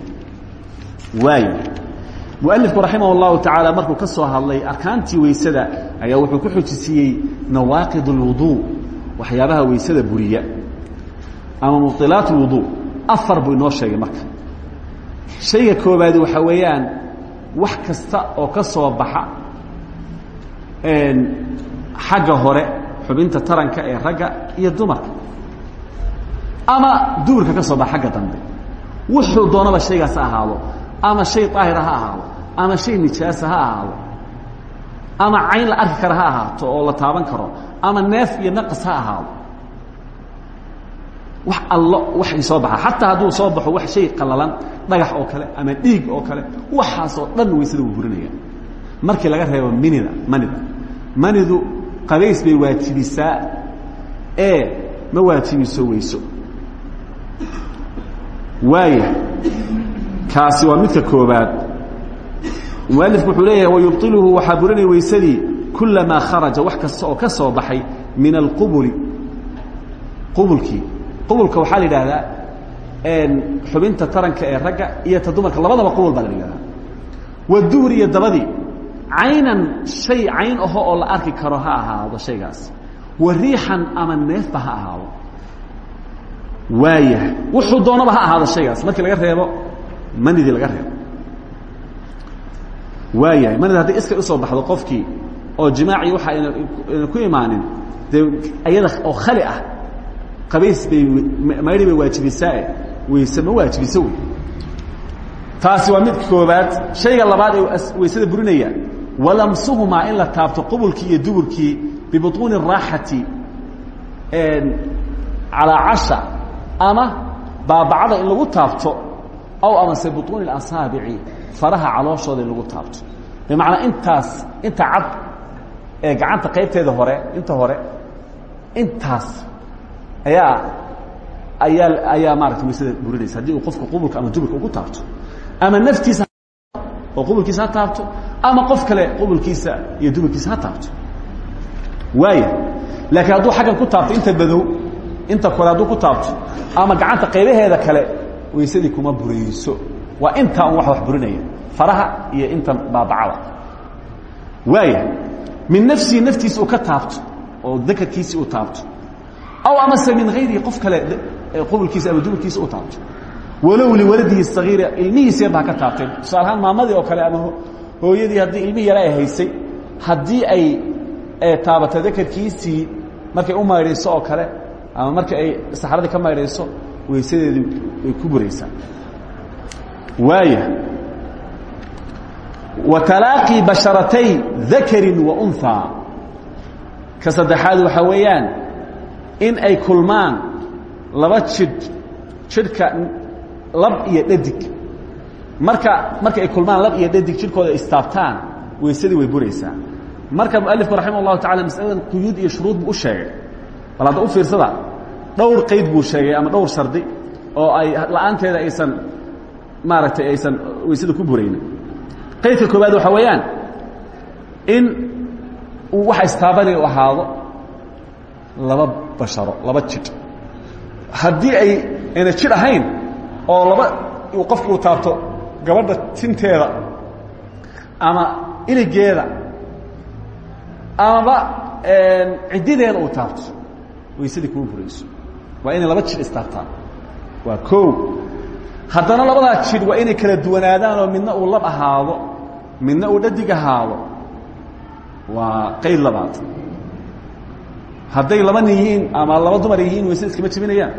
Waayo mualifku raximah اllahu tacaala markuu ka soo hadlay arkaantii weysada ayaa wuxuu ku xujisiiyey nawaaqid اlwuduu waxyaabaha weysada buriya ama mubilaat اlwuduu afar buu inoo sheegay marka shayga koobaadi waxaa weeyaan wax kasta oo ka soo baxa xagga hore xubinta taranka ee ragga iyo dumarka ama duurka ka soo baxa xagga dambe wuxuu doonaba shaygaas ha ahaado ama shay daahira ha ahaado. Ama shay nijaasa ha ahaado. Ama cayn la arki kara ha ahaato oo la taaban karo. Ama neef iyo naqas ha ahaado. Wax allo waxay soo baxa. Xataa hadduu soo baxo wax shay qalalan dhagax oo kale ama dhiig oo kale waxaasoo dhan weysada wuu burinaya markii laga reebo minida manida manidu qabays bay waajibisaa ee ma waajibiso weyso waaya kaasi waa midka koobaad mualifku wuxuu leeyahay wayubطiluhu waxaa burinaya weysadii kulamaa kharaja wax kasta oo ka min alqubuli qubulkii. Qubulka waxaa la yidhaahdaa xubinta taranka ee ragga iyo ta labadaba qubul baa la yidhahdaa waduhri iyo dabadii caynan shay cayn oo la arki karo ha ahaado shaygaas. Wa riixan ama neefba ha ahaado. Waayahay. Wuxuu doonaba ha ahaado shaygaas. Markii laga reebo manidii laga reebo waayahay manida hadday iskay usoo baxdo qofkii oo jimaaci waxa ayna ku imaanin dee ayada oo khali ah qabays bay mayri bay waajibisaa weyse ma waajibiso wey taasi waa midka koobaad shayga labaad ee weysada burinaya walamsuhumaa in la taabto qubulkii iyo duburkii bibuطuuni الraaxati calaa casha ama baabacada in lagu taabto aw amase buطuuni اasaabici faraha calooshooda in lagu taabto. Bimacnaa intaas inta cad ee gacanta qaybteeda hore inta hore intaas ayaa ayaa ayaa maarata weysada burinaysa. Haddii uu qofka qubulka ama duburka ugu taabto ama naftiisa oo qubulkiisa ha taabto ama qof kale qubulkiisa iyo duburkiisa ha taabto. Waaya laakiin hadduu xaggan ku taabto inta badow inta kore hadduu ku taabto ama gacanta qaybaheeda kale weysadii kuma burayso. Waa intaa un wax wax burinaya. Faraha iyo intan baabacada. Waaya min nafsihi naftiisa uu ka taabto oo dakarkiisii uu taabto. Aw amase min hayrihi qof kale qubulkiisa ama duburkiisa u taabto. Walow liwaladihi sagiira ilmihiisa yar baa ka taabteen tusaale ahaan maamadii oo kale ama hooyadii haddii ilmihi yara ay haysay haddii ay taabato dakarkiisii markay u maydhayso oo kale ama markii ay saxradii ka maydhayso weysadeedii way ku buraysaa. Waaya wa talaaqii basharatay dakarin wa unhaa ka saddexaad in ay kulmaan laba jidh jidhka lab iyo dhadig. Marka marka ay kulmaan lab iyo dhadig jidhkooda istaabtaan weysadii way buraysaa. Marka mualifku raximah اllahu tacala masaladan quyuud iyo shuruud buu sheegay. Bal u fiirsada dhowr qayd buu sheegay ama dhowr shardi oo ay la'aanteeda aysan maaragtay aysan weysada ku buraynin qaydka koowaad waxaa weeyaan in uu waxa istaabanaya u ahaado laba basharo laba jidh haddii ay ayna jidh ahayn oo laba qofku uu taabto gabadha tinteeda ama iligeeda amaba ciddideeda uu taabto weysadii kuma burayso waa inay laba jidh istaabtaan waa koow. Haddana labadaa jidh waa inay kala duwanaadaan oo midna uu lab ahaado midna uu dhadig ahaado. Waa qayd labaad. Hadday laba nin yihiin ama laba dumar yihiin weysada iskama jebinayaan.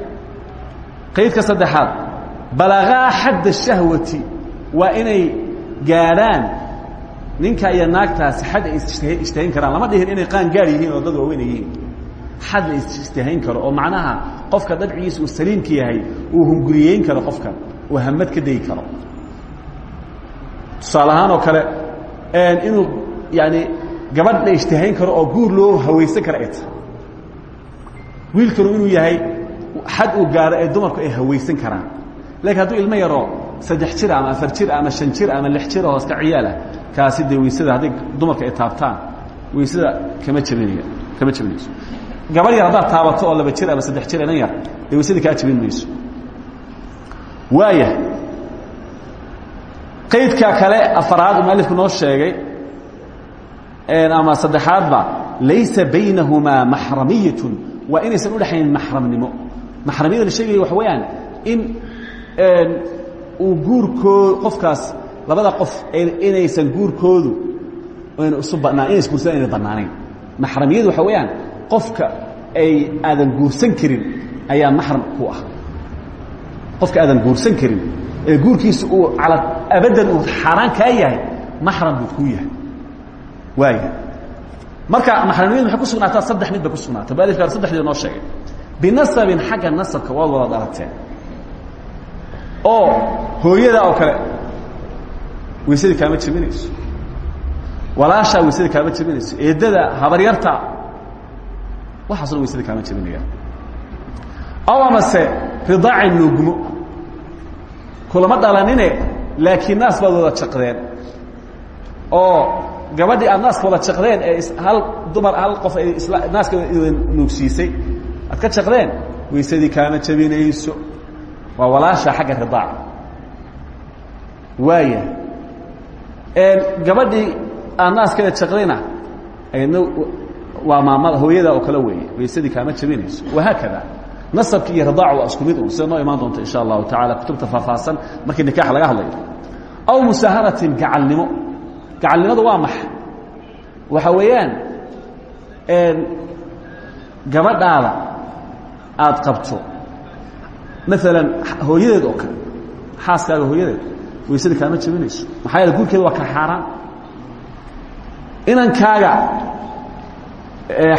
Qaydka saddexaad balagaa xadda shahwati waa inay gaadhaan. Ninka iyo naagtaasi xad ay ishtahayn karaan. Lama dhihin inay qaan gaar yihiin oo dad waaweyn ay yihiin xad la ishtahayn karo oo macnaha qofka dabcigiisa uu saliimka yahay uu hunguriyeyn karo qofkan uu hamad ka dayi karo. Tusaale ahaan oo kale inuu yani gabadh la ishtahayn karo oo guur loo hawaysan karo ay tahay wiilkanu inuu yahay xad uu gaaro ee dumarku ay hawaysan karaan. Laakiin hadduu ilmo yaroo saddex jir ama afar jir ama shan jir ama lix jir oo iska ciyaalah kaasi dee weysada hadday dumarka ay taabtaan weysada kama jebinaya kama jebinayso gabar yar haddaad taabato oo laba jir ama saddex jir inan yar dee weysada kaa jebin mayso. Waaya qaydka kale afaraad mualifku noo sheegay ama saddexaadba laysa baynahumaa maxramiyatun waa inaysan udhexayn maxramnimo. Maxramiyada la sheegaya waxa weeyaan in uu guurkoo qofkaas labada qof inaysan guurkoodu isu banaan inay isguursadaan inay bannaanayn. Maxramiyadu waxa weeyaan qofka ay aadan guursan karin ayaa maxram ku ah. Qofka aadan guursan karin ee guurkiisa uu cala abadan uu xaaraan kaa yahay maxram buu kuu yahay. Waaya marka maxramnimadu maxay ku sugnaataa? Saddex mid bay ku sugnaata mualifka saddexdii noo sheegay. Binasabin xagga nasabka waad wada dhalateen oo hooyada oo kale weysadii kaama jebinayso walaashaa weysadii kaama jebinayso eedada habaryarta waxaasna weysadii kaama jebinayaan aw amase ridaaci nuugmo kulama dhalanine laakiin naas baad wada jaqdeen. Oo gabadhii aad naaska wada jaqdeen ee hal dumar hal qof ay isla naaska wada nuugsiisay aad ka jaqdeen weysadii kaama jebinayso waa walaasha xagga ridaaca waaya gabadhii aad naaskeeda jaqdayna ayadna waa maamada hooyada oo kale weeye weysadii kaama jebinayso wahaakada nasabki iyo ridaac waa isku mid un sida noo imaan doonta insha allahu tacala kutubta faahfaahsan? Markii nikaax laga hadlayo. Aw musaaharatin gacalnimo. Gacalnimadu waa maxa waxa weeyaan gabadhaada aada qabto maalan hooyadeed oo kale xaaskaaga hooyadeed weysada kaama jebinayso maxaa yeele guurkeeda waa ka xaaraan. Inankaaga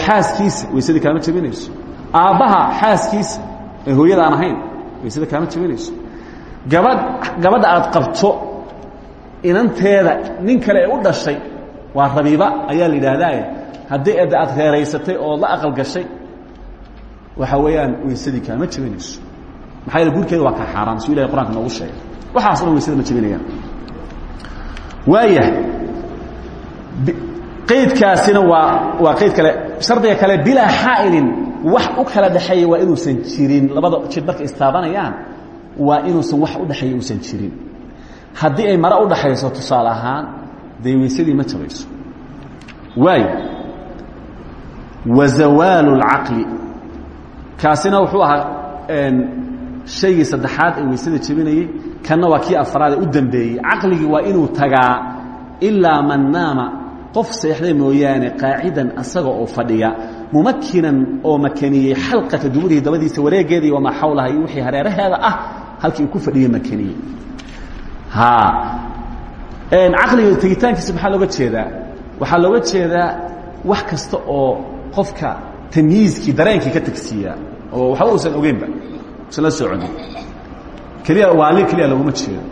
xaaskiisa weysadii kaama jebinayso aabbaha xaaskiisa ee hooyada aan ahayn weysada kaama jebinayso gabadh gabadha aad qabto inanteeda nin kale ee u dhashay waa rabiiba ayaa la yidhaahdaa haddii ed aad reeraysatay oo la aqal gashay waxa weeyaan weysadii kaama jebinayso maxaa yeele guurkeeda waa ka xaaraan suu ilahay qur'anka noogu sheegay. Waxaas dhan weysada ma jebinayaan waayahay qaydkaasina waa waa qayd kale. Shardiga kale bilaa xaa'ilin wax u kala dhexeeya waa inuusan jirin. Labada jir markay istaabanayaan waa inuusan wax u dhexeeya uusan jirin. Haddii ay mare u dhaxayso tusaale ahaan dee weysadii ma jabayso. Waayo wa zawaalu اlcaqli kaasina wuxuu ahaa shaygii saddexaad ee weysada jebinayey kanna waa kii afraad ee u dambeeyey caqligii waa inuu tagaa ilaa man naama qof seexday mooyaane qaacidan asaga oo fadhiya mumakinan oo makaniyey xalqata duburihi dabadiisa wareegeedii wamaa xawlaha iyo wixii hareeraheeda ah halkii uu ku fadhiyey makaniyey. Caqliga tegitaankiisa maxaa looga jeedaa? Waxaa looga jeedaa wax kasta oo qofka tamyiizkii dareenkii ka tagsiiya oo waxba uusan ogeynba usan la soconin keliya waali keliya loguma jeedo.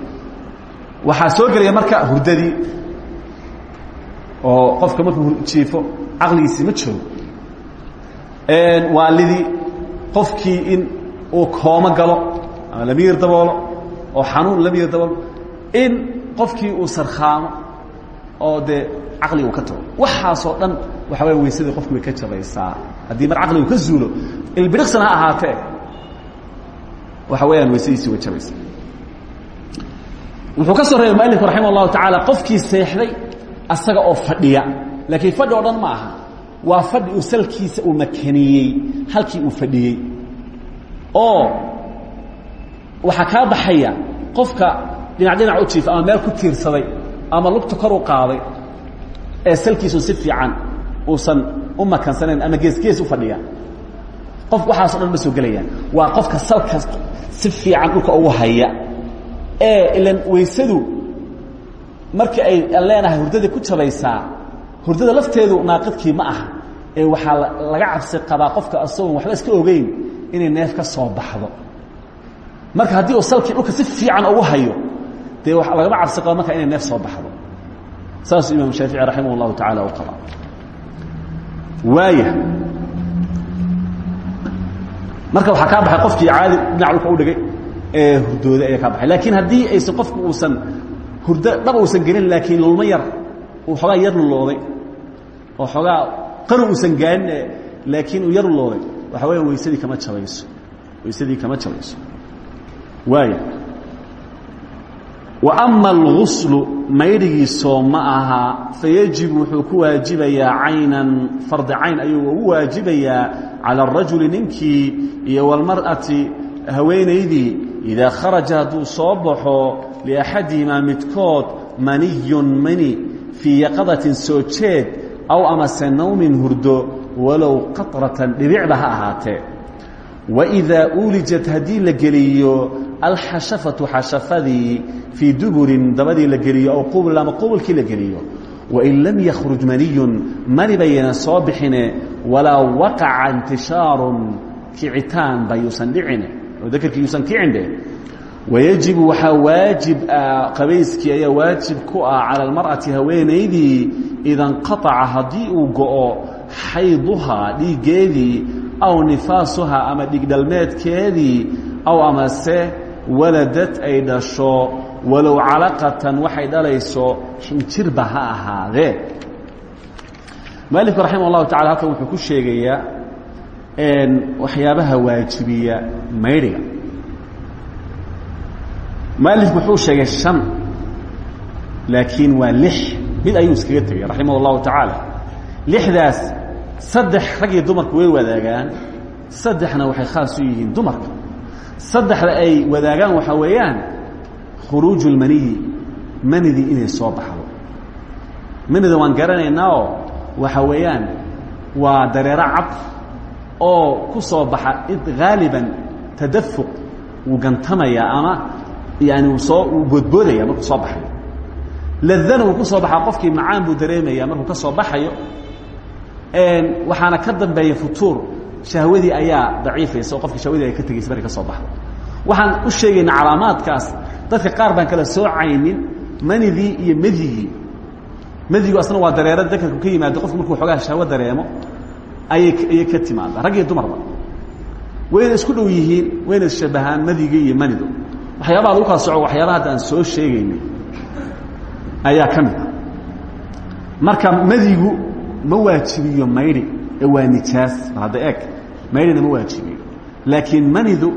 Waxaa soo gelaya marka hurdadii oo qofka markuu jiifo caqligiisii ma joogo. Waalidii qofkii in uu koomo galo ama lamiir daboolo oo xanuun lamiir daboolo in qofkii uu sarkhaamo oo dee caqliga uu ka tago. Waxaasoo dhan waxa weya weysadii qofku way ka jabaysaa. Haddii mar caqligu ka zuulo ilbiriqsan ha ahaatee waxa weeyaan weysadiisii way jabaysaa. Wuxuu ka soo reebay mualifku raximah اllahu tacaala qofkii seexday asaga oo fadhiya. Laakiin fadhi oo dhan ma aha waa fadhi uu salkiisa uu makaniyey halkii uu fadhiyey. Oo waxaa kaa baxaya qofka dhinac u jiifa ama meel ku tiirsaday ama lugta kor u qaaday ee salkiisu si fiican uusan u makansanayn ama gees gees u fadhiya. Qof waxaaso dhan soo gelayaan. Waa qofka salka si fiican dhulka ugu haya. Ee ilan weysadu markii ay leenahay hurdadii ku jabaysaa hurdada lafteedu naaqidkii ma aha ee waxaa laga cabsi qabaa qofka asagoon waxba iska ogeyn inay neef ka soo baxdo. Marka haddii uu salkii dhulka si fiican ugu hayo dee lagama cabsi qabo marka inay neef soo baxdo. Saasuu imaam shaafici raximah اllahu tacaala u qabaa waaya marka waxaa kaa baxay qofkii caadi dhinac dhulka u dhigay ee hurdooday ayaa kaa baxay. Laakiin haddii aysan qofku uusan hurdo dhab uusan gelin laakiin lulmo yar. Uu xoogaa yar lulooday oo xoogaa qanu uusan gaarin laakiin uu yar lulooday waxa weya weysadii kama jabayso weysadii kama jabayso waaya wa ama alguslu maydhigiisoo ma aha fayajibu wuxuu ku waajibayaa caynan fardi cayn ayuu ugu waajibayaa cala arajuli ninkii iyo walmar'ati haweenaydii. Idaa kharaja hadduu soo liaxadihimaa midkood maniyun mani fii yaqadatin soo jeed aw amase nawmin hurdo walow qatratan dhibicba ha ahaatee waidaa uulijat haddii la geliyo alxashafatu xashafadii fii duburin dabadii la geliyo aw qubl ama qubulkii la geliyo wain lam yakhruj maniyun mani bayna soo bixine walaa waqaca intishaarun kicitaan ba yuusan dhicine oo dakerkii yuusan kicindhe wayajibu waxaa waajib ah qabayskii ayaa waajib ku ah cala almar'ati haweenaydii ida nqaaca haddii uu go'o xayduhaa dhiiggeedii aw nifaasuhaa ama dhigdhalmeedkeedii aw amase waladad ay dhasho walow calaqatan waxay dhalayso xinjirba ha ahaadee mualifku raximah اllahu tacala halkan wuxuu ku sheegayaa waxyaabaha waajibiya maydhiga mualif wuxuu sheegay han laakiin waa lix. Mid ayuu iskaga tegay raximah اllahu tacaala saddex rag iyo dumarku wadaagaan. Saddexna waxay khaas u yihiin dumarka. Saddexda ay wadaagaan waxaa weeyaan khuruuju اlmaniyi manidii inay soo baxdo. Manida waan garanaynaao waxa weeyaan waa dareero cad oo ku soo baxa id haaliban tadafuq wuu ama yani soo uu boodboodaya markuu soo baxayo. Ladana wuu ku soo baxaa qofkii macaan buu dareemaya markuu ka soo baxayo. Waxaana ka dambeeya futuur. Shahwadii ayaa daciifaysa oo qofkii shahwadii ay ka tegaysa markay ka soo baxdo waxaan u sheegayna calaamaadkaas. Dadka qaar baan kala soocaynin manidii iyo medigii madigu asna waa dareero dakarku ka yimaado qofku markuu xoogaa shahwo dareemo ayay ayay ka timaada rag iyo dumarba wayna isku dhow yihiin wayna ishabahaan madigii iyo manidu waxyaabaha lagu kala soco waxyaabaha hadda aan soo sheegaynay ayaa ka mid ah. Marka madigu ma waajibiyo maydhi ee waa nijaas hadda eeg maydhina ma waajibiyo. Laakiin manidu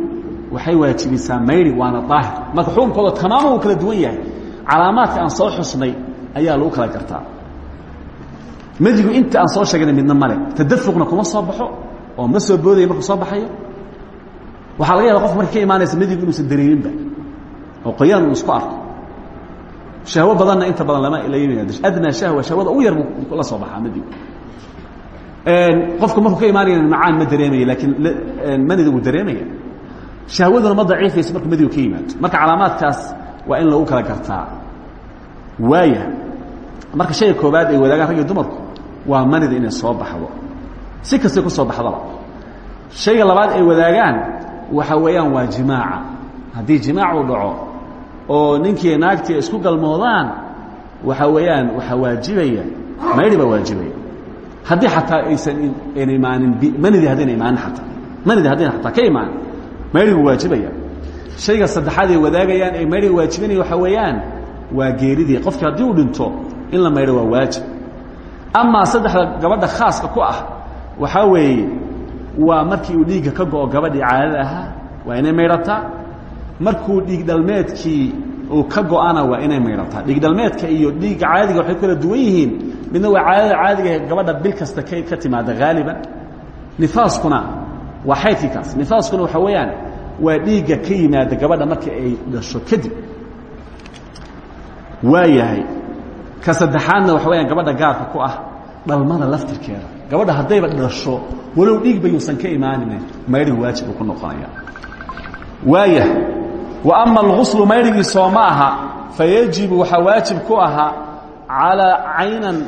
waxay waajibisaa maydhi waana daahir. Marka xukunkooda tamaama uu kala duwan yahay calaamaadka aan soo xusnay ayaa lagu kala gartaa. Madigu inta aan soo sheegnay midna male tadafuqna kuma soo baxo oo ma soo boodaya markuu soo baxayo? Waxaa laga yaaba qof marka ka imaanaysa madigu inuusan dareeminba oo qoyaan uu isku arko. Shahwo badanna inta badan lama la yimaado adnaa shahwa shahwada ugu yar buu la soo baxaa madigu qofku markuu ka imaanaya macaan ma dareemaya laakiin manida wuu dareemaya. Shahwaduna ma daciifayso markuu madigu ka yimaado. Marka calaamaadkaas waa in lagu kala gartaa. Waaya marka shayga koobaad ay wadaagaan rag iyo dumarku waa manida inay soo baxdo. Si kastay ku soo baxdaba. Shayga labaad ay wadaagaan waxa weeyaan waa jimaaca. Haddii jimaac uu dhaco oo ninkii naagtii isku galmoodaan waxa weeyaan waxaa waajibaya maydhi baa waajibaya. Haddii xataa aysan n imaanin manidii haddayna imaanin ataa manidii haddayna ataa ka imaanin maydhigu waajibaya. Shayga saddexaad ay wadaagayaan ee maydhiga waajibinaya waxaa weeyaan waa geeridii. Qofkii haddii uu dhinto in la maydho waa waajib. Amaa saddexda gabadha khaaska ku ah waxaa weeye waa markii uu dhiigga ka go'o gabadhii caadada ahaa waa inay maydhataa markuu dhiig dhalmeedkii uu ka go'ana waa inay maydhataa dhiig dhalmeedka iyo dhiigga caadiga waxay kala duwan yihiin. Midna waa caadada caadiga gabadha bil kasta k ka timaada haaliban nifaaskuna waa xaydkii kaas nifaaskuna waxa weeyaan waa dhiigga ka yimaada gabadha marka ay dhasho kadib. Waa yahay ka saddexaadna waxa weyaan gabadha gaarka ku ah dhalmada laftirkeeda. Gabadha haddayba dhasho walow dhiigba yuusan ka imaanin maydhigu waajib uu ku noqonaya waaya wa ama alguslu maydhigii soo ma aha fayajibu waxaa waajib ku ahaa calaa caynan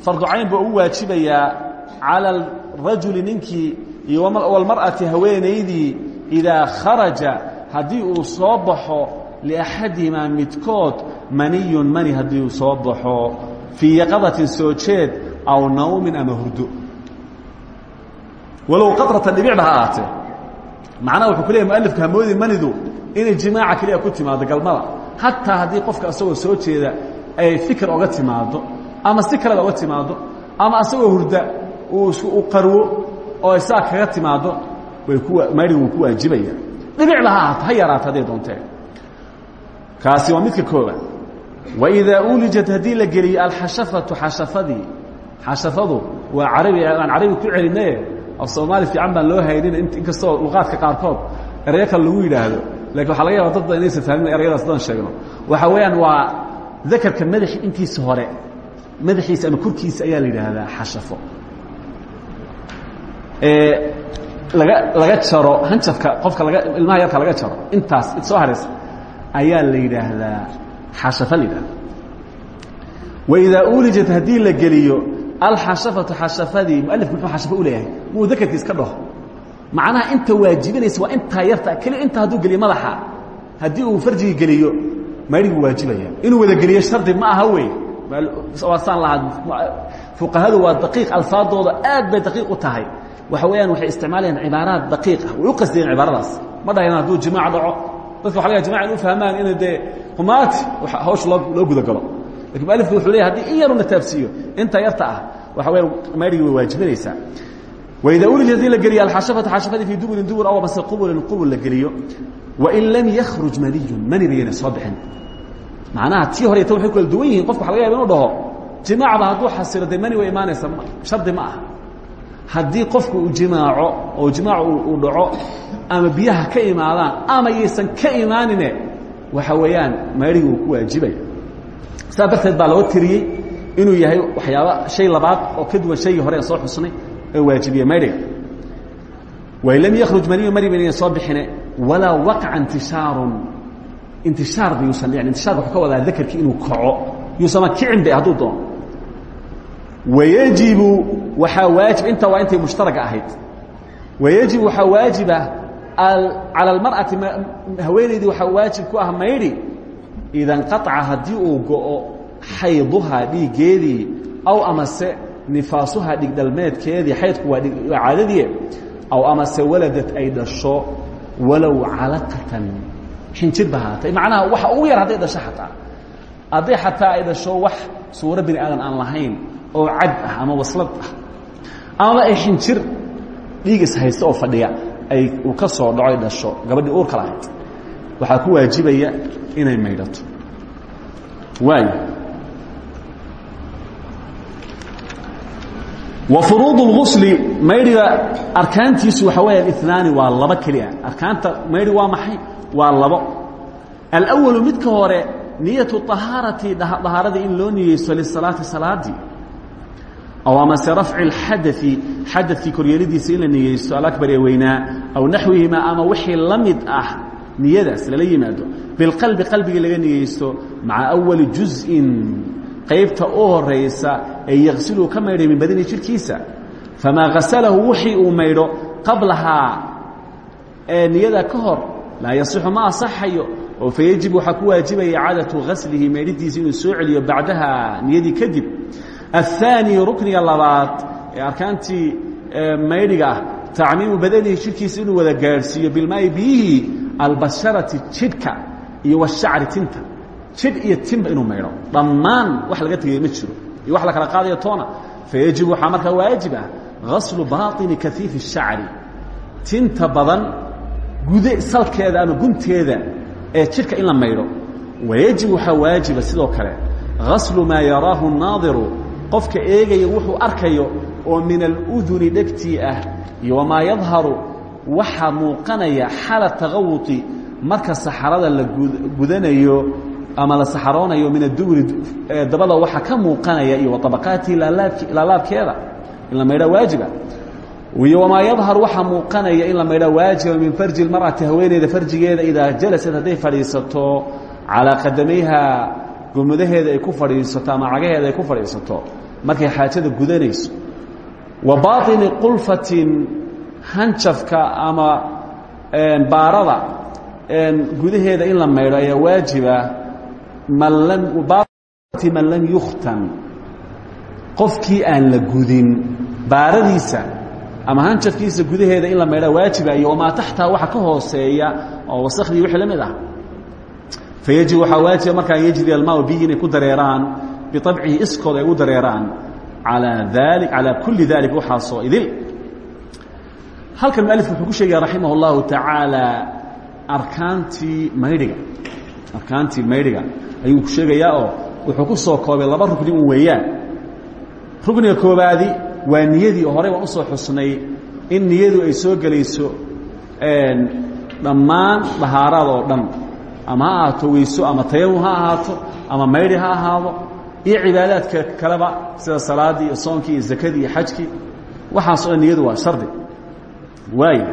fardu cayn buu ugu waajibayaa cala arajuli ninkii iyo walmar'ati haweenaydii idaa kharaja haddii uu soo baxo liaxadihimaa midkood maniyun mani haddii uu soo baxo fii yaqadatin soo aw nawmin ama hurdo. Walow qadratan dhibicda ha ahaatee macnaha wuxuu ku leeyahy mualifku manidu inay jimaaca keliya ku timaado galmada. Xataa haddii qofka asagoo soo jeeda ay fikir oga timaado ama si kaleda oga timaado ama asagoo hurda uu qarwo oo isaa kaga timaado maydhigu wuu ku waajibaya. Dhibicda ha ahaato ha yaraato hadday doontee. Kaasi waa midka koobaad waidaa uulijat haddii la geliyo alxashafatu xashafadii xashafadu waa carabi aan carabi ku celinaye af soomaali fiican baan loo haynin inkastoo luqaadka qaarkood erayo kale lagu yidhaahdo laakiin waxa laga yaba dad ba inaysan fahmin erayadaas daan sheegno. Waxa weeyaan waa dakarka madax intiisa hore madaxiisa ama korkiisa ayaa la yidhaahdaa xashafo. Laga laga jaro hanjafka qofka laga ilmaha yarka laga jaro intaas soo haraysa ayaa la yidhaahdaa xashafo la yidhahda waidaa uulijat haddii la geliyo alxashafatu xashafadii mualifku muxuu xashafo u leeyahay? Wuu dakarkiis ka dhaho macnaha inta waajibinaysa waa intaa yarta keli inta hadduu geliyo madaxa haddii uu farjigii geliyo maydhigu waajibaya inuu wada geliyo shardi ma aha wey. Waasaan lahaa fuqahadu waa daqiiq alfaadooda aad bay daqiiq u tahay. Waxa weeyaan waxay isticmaalayaan cibaaraad daqiiq ah. Way u qasdiyeen cibaaradaas. Ma dhahayn hadduu jimaac dhaco. Dadka waxa laga jimac in u fahmaan ina dee humaati hawsha loo loo gudagalo laakiin mualifku wuxuu leeyahy haddii in yaruna taabsiiyo inta yarta ah waxa weya maydhigi way waajibinaysaa waidaa ulija haddii la geliyo alxashafatu xashafadii fii duburin dubur aw mase qubulin qubul la geliyo. Wain lam yakhruj maniyun manina yana soo bixin. Macnaha tii hore tan waxay kala duwan yihiin qofka waxa laga yaba inuu dhaho. Jimaacba hadduu xasilo dee mani way imaanaysa shardi ma ah haddii qofku uu jimaaco oo jimaac uu dhaco ama biyaha ka imaadaan ama yaysan ka imaanine waxa weeyaan maydhigi uu ku waajibaya sidaa darteed baa loo tiriyey inuu yahay waxyaaba shay labaad oo ka duwan shaygii hore aan soo xusnay waajibiye maydhiga wain lam yakhruj maniyu mari baynan soo bixine walaa waqca intishaarun intishaarba yuusan dhicin intishaarka wuxuu ka wadaa dakarkii inuu kaco yuusama kicin be hadduu doono wayajibu waxaa waajib intaa waa intay mushtaraga ahayd wayajibu waxaa waajiba calى اlmarأati haweenaydii waxaa waajib ku ah maydhi ida nqaطca haddii uu go'o xayduhaa dhiiggeedii aw amase nifaasuhaa dhigdhalmeedkeedii xaydku waa caadadii aw amase waladad ay dhasho walow calaqatan. Xinjir ba haatay. Macnaha waxa ugu yar hadday dhasho xataa. Hadday xataa ay dhasho wax suuro bini aadan aan lahayn oo cad ah ama waslad ah amaba ay xinjir dhiig ishaysta oo fadhiya ay uu ka soo dhaco dhasho gabadhii uurka lahayd. Waxaa ku waajibaya inay maydhato. Waayo wa furuud اlgusli maydhiga arkaantiisu waxa weeyaan inaani waa laba keli ah arkaanta maydhi waa maxay waa labo alأwalu midka hore niyaةu طahaarati طahaaradii in loo niyeysto lisalaati salaadii aw amase rafci اlxadai xadadkii koryeelidiisa in la niyeysto alabar ee weynaa aw naxwihima ama wixii la mid ah niyadaas lala yimaado bilqalbi qalbigii laga niyeysto maca awali juzءin qaybta u horaysa ee yaqsiluu ka maydhay min badani jidhkiisa famaa hasalahu wixii uu maydho qablahaa ee niyada ka hor laa yasixu ma asaxayo oo fayajib waxaa ku waajibaya icaadatu gaslihi maydhidiisa inuu soo celiyo bacdaha niyadii kadib الثاني rukniga labaad ee arkaantii maydhiga ah tacmiimu badanihi jidhkiisa inuu wada gaadhsiiyo bilmaai biyihii albasharati jidhka iyo washacri tinta jidh iyo tinba inuu maydho dhammaan wax laga tegay ma jiro iyo wax la kala qaadayo toona fayajib waxaa markaa waajib ah gaslu baaطini kaiifi الshacri tinta badan gude salkeeda ama gunteeda ee jidhka in la maydho wayajib waxaa waajiba sidoo kale gaslu maa yaraahu الnaadiru qofka eegaya wuxuu arkayo oo min aluduni dhegtii ah iyo wamaa yadharu waxaa muuqanaya xaala tagawuطi marka saxarada la gudanayo ama la saxaroonayo min aduburi dabada waxa ka muuqanaya iyo waabaqaatihi laalaabkeeda in la maydha waajiba iyo wamaa yadhar waxaa muuqanaya in la maydha waajiba min farji اmarأati haweeneyda farjigeeda idaa jalasad hadday fadhiisato calىa qadamayha gomadaheeda ay ku fadhiisato ama cagaheeda ay ku fadhiisato markay xaajada gudanayso wa baaطini qulfatin hanjafka ama baarada gudaheeda in la maydho ayaa waajiba man lam yukhtan qofkii aan la gudin baaradiisa ama hanjafkiisa gudaheeda in la maydha waajiba iyo wamaa taxtaha waxa ka hooseeya oo wasakhdii wixii la mid ah. Fayajib waxaa yejri almaa biyi inay ku dareeraan biabcihi iskooda ay u dareeraan. Alaa ali calaa kulli dalik waxaasoo idil. Halkan mualifku wuxuu ku sheegaya raximah اllahu tacaala arkaantii maydhiga arkaantii ayuu ku sheegayaa oo wuxuu ku soo koobay laba rukni un weeyaan. Rukniga koobaadi waa niyadii horey baan u soo xusnay in niyadu ay soo gelayso dhammaan dahaarada oo dhan. Ama ha ahaato weyso ama tayamum ha ahaato ama maydhi ha ahaado iyo cibaadaadka kaleba sida salaaddii iyo soonkii iyo zakadii iyo xajkii. Waxaas dhan niyadu waa shardi. Waaya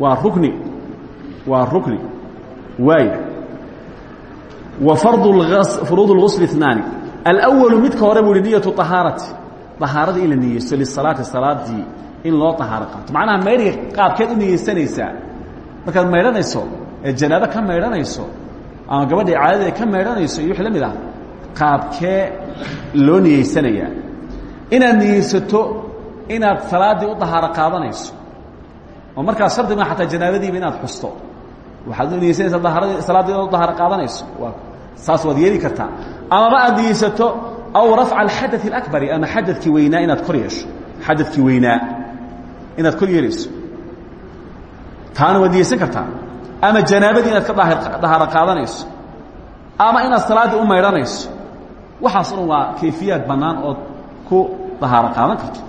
waa rukni. Waa rukni. Waaya wa furuud اlgusl اثnaani alأwalu midka hore buu hi niyatu طahaarati طahaarada in la niyeysto lisalaati salaadii in loo طahaaro qaato macnaha maydhiga qaabkeed u niyeysanaysaa markaad maydhanayso ee janaabo ka maydhanayso ama gabadha caadada ka maydhanayso iyo wix la mid ah qaabkee loo niyeysanayaa inaad niyeysato inaad salaaddii u dahaaro qaadanayso oo markaa shardi ma xataa janaabadiiba inaad xusto waxaad u niyeysanaysaa inaad u dahaaro qaadanayso. Waa saas waad yeeli kartaa. Amaba aad niyeysato aw rafca alxadaث اlakbari ama xadadkii weynaa inaad kor yeesho. Xadadkii weynaa inaad kor yeelayso. Taana waad niyeysan kartaa. Ama janaabadii inaad ka dahaaro qaadanayso. Ama inaad salaaddii u maydhanayso waxaas dhan waa kayfiyaad bannaan ood ku dahaaro qaadan karto.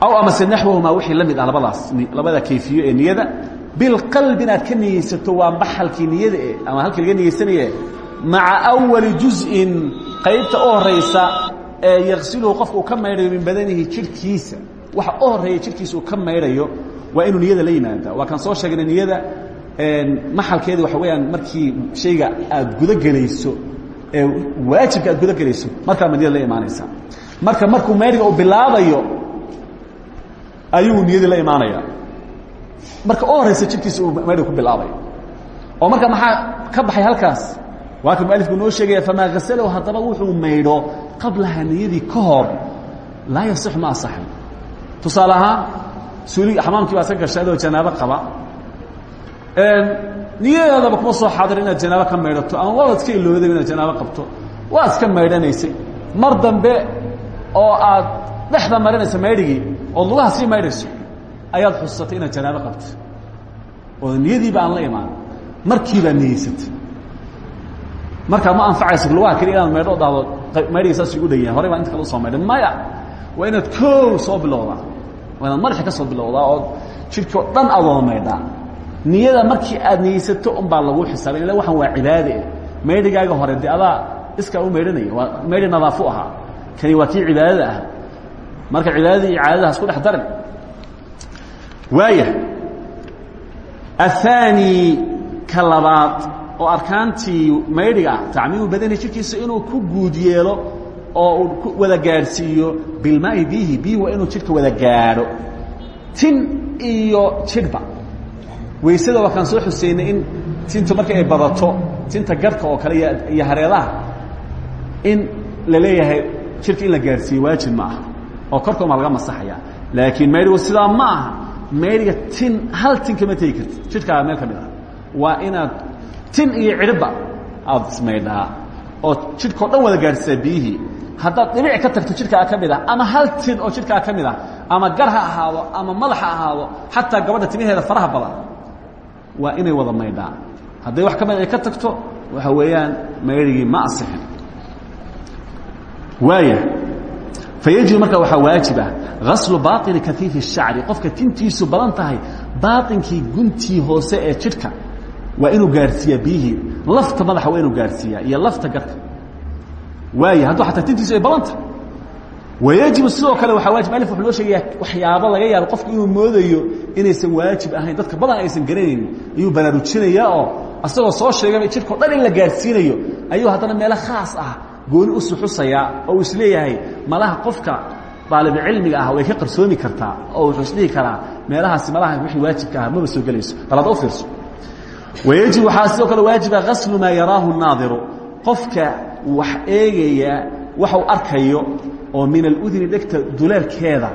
Aw amase naxwahumaa wixii la ah labadaas labada kayfiyo ee niyada bilqalbi inaad ka niyeysato waa maxalkii niyada e ama halkii laga niyeysanaye maca awali juz'in qaybta u horaysa ee yaqsiluhu qofka uu ka maydhayo min badanihi jidhkiisa. Waxa u horreeya jidhkiisa uu ka maydhayo waa inuu niyada la yimaada. Waa kaan soo sheegnay niyada maxalkeeda waxa weeyaan markii shayga aad gudagelayso ee waajibka aad gudagelayso markaa niyada la imaanaysaa marka markuu maydhiga uu bilaabayo ayuu niyadii la imaanaya marka u horaysa jidhkiisa uu maydhiga ku bilaabayo oo marka maxaa ka baxay halkaas? Waa ka mualifku noo sheegaya famaa hasalow haddaba wuxuu maydho qablaha niyadii ka hor laa yasixu ma asaxay tusaale ahaan suuli xamaamkii baa iska gashay adoo janaabo qaba. Niyadeedaba kuma soo xaadir inaad janaabo ka maydhato ama waad iska ilooday inaad janaabo qabto. Waad iska maydhanaysay. Mar dambe oo aad dhexda marinayso maydhigii ood lugaha sii maydhayso ayaad xususatay inaad janaabo qabto. Oo niyadiiba aan la imaan. Markiibaa niyeysatay markaa ma anfacayso lugaha keli inaad maydho dhahdo maydhigi saas ugu dhan yahay horey baa inta kale u soo maydhay maya! Waa inaad koow soo bilowdaa. Waa inaad madaxa ka soo bilowdaa oo jidhkii o dhan aad wada maydhaa niyada markii aad niyeysato un baa lagu xisaabay. Ila waxaan waa cibaade. Maydhigaaga hore dee adaa iskaa u maydhanaya waa maydhi nadaafu ahaa. Kani waa kii cibaadada ah marka cibaadadii iyo caadadaha isku dhex darin waaya ahaani ka labaad oo arkaantii maydhiga ah tacmiimu badani jirkiisa inuu ku guud yeelo oo uu wada gaadhsiiyo bilmaai biihi biihi waa inuu jidhka wada gaadho. Tin iyo jidhba weysada waa kaan soo xuseynay in tintu marka ay badato tinta garhka oo kale iyo hareeraha in la leeyahay jidhka in la gaadhsiiyo waajib ma aha oo korkooma laga masaxaya laakiin maydhigu sidaa ma aha maydhiga tin hal tin kama tegi kartid jidhkaaga meel ka mid ah. Waa inaad tin iyo cidhibba aada ismaydhaa oo jidhkao dhan wada gaadhsiisaa biyihii. Haddaad dhibic ka tagto jidhkaa ka mid ah ama hal tin oo jidhkaa ka mid ah ama gar ha ahaado ama madax ha ahaado xataa gabadha timaheeda faraha badan waa inay wada maydhaan hadday wax ka mid ay ka tagto waxa weeyaan maydhigii ma asixin. Waaya fayajibu marka waxaa waajib ah gaslu baaطini kaiifi الshacri qofka tintiisu badan tahay baaطinkii guntii hoose ee jidhka waa inuu gaadhsiiyaa biyihii lafta madaxa waa inuu gaadhsiiyaa iyo lafta garhka waaya hadduu xataa tintiisu ay badan tahay wayajibu sidoo kale waxaa wajib alif wuxuu noo sheegayaa waxyaabo laga yaabo qofku inuu moodayo inaysan waajib ahayn dadka badan aysan garanaynin ayuu baraarujinayaa oo asagoo soo sheegaba jidhkao dhan in la gaadhsiinayo ayuu haddana meelo khaas ah gooni u suxusayaa oo is leeyahay malaha qofka daalibcilmiga ah way ka qarsoomi kartaa oo wuxuu isdhihi karaa meelahaasi malaha wixii waajibka ah maba soo gelayso. Bal u fiirso. Wayajib waxaa sidoo kale waajiba gaslu maa yaraahu naadiru qofka wax eegaya waxau arkayo oo min aludni dhegta dulaalkeeda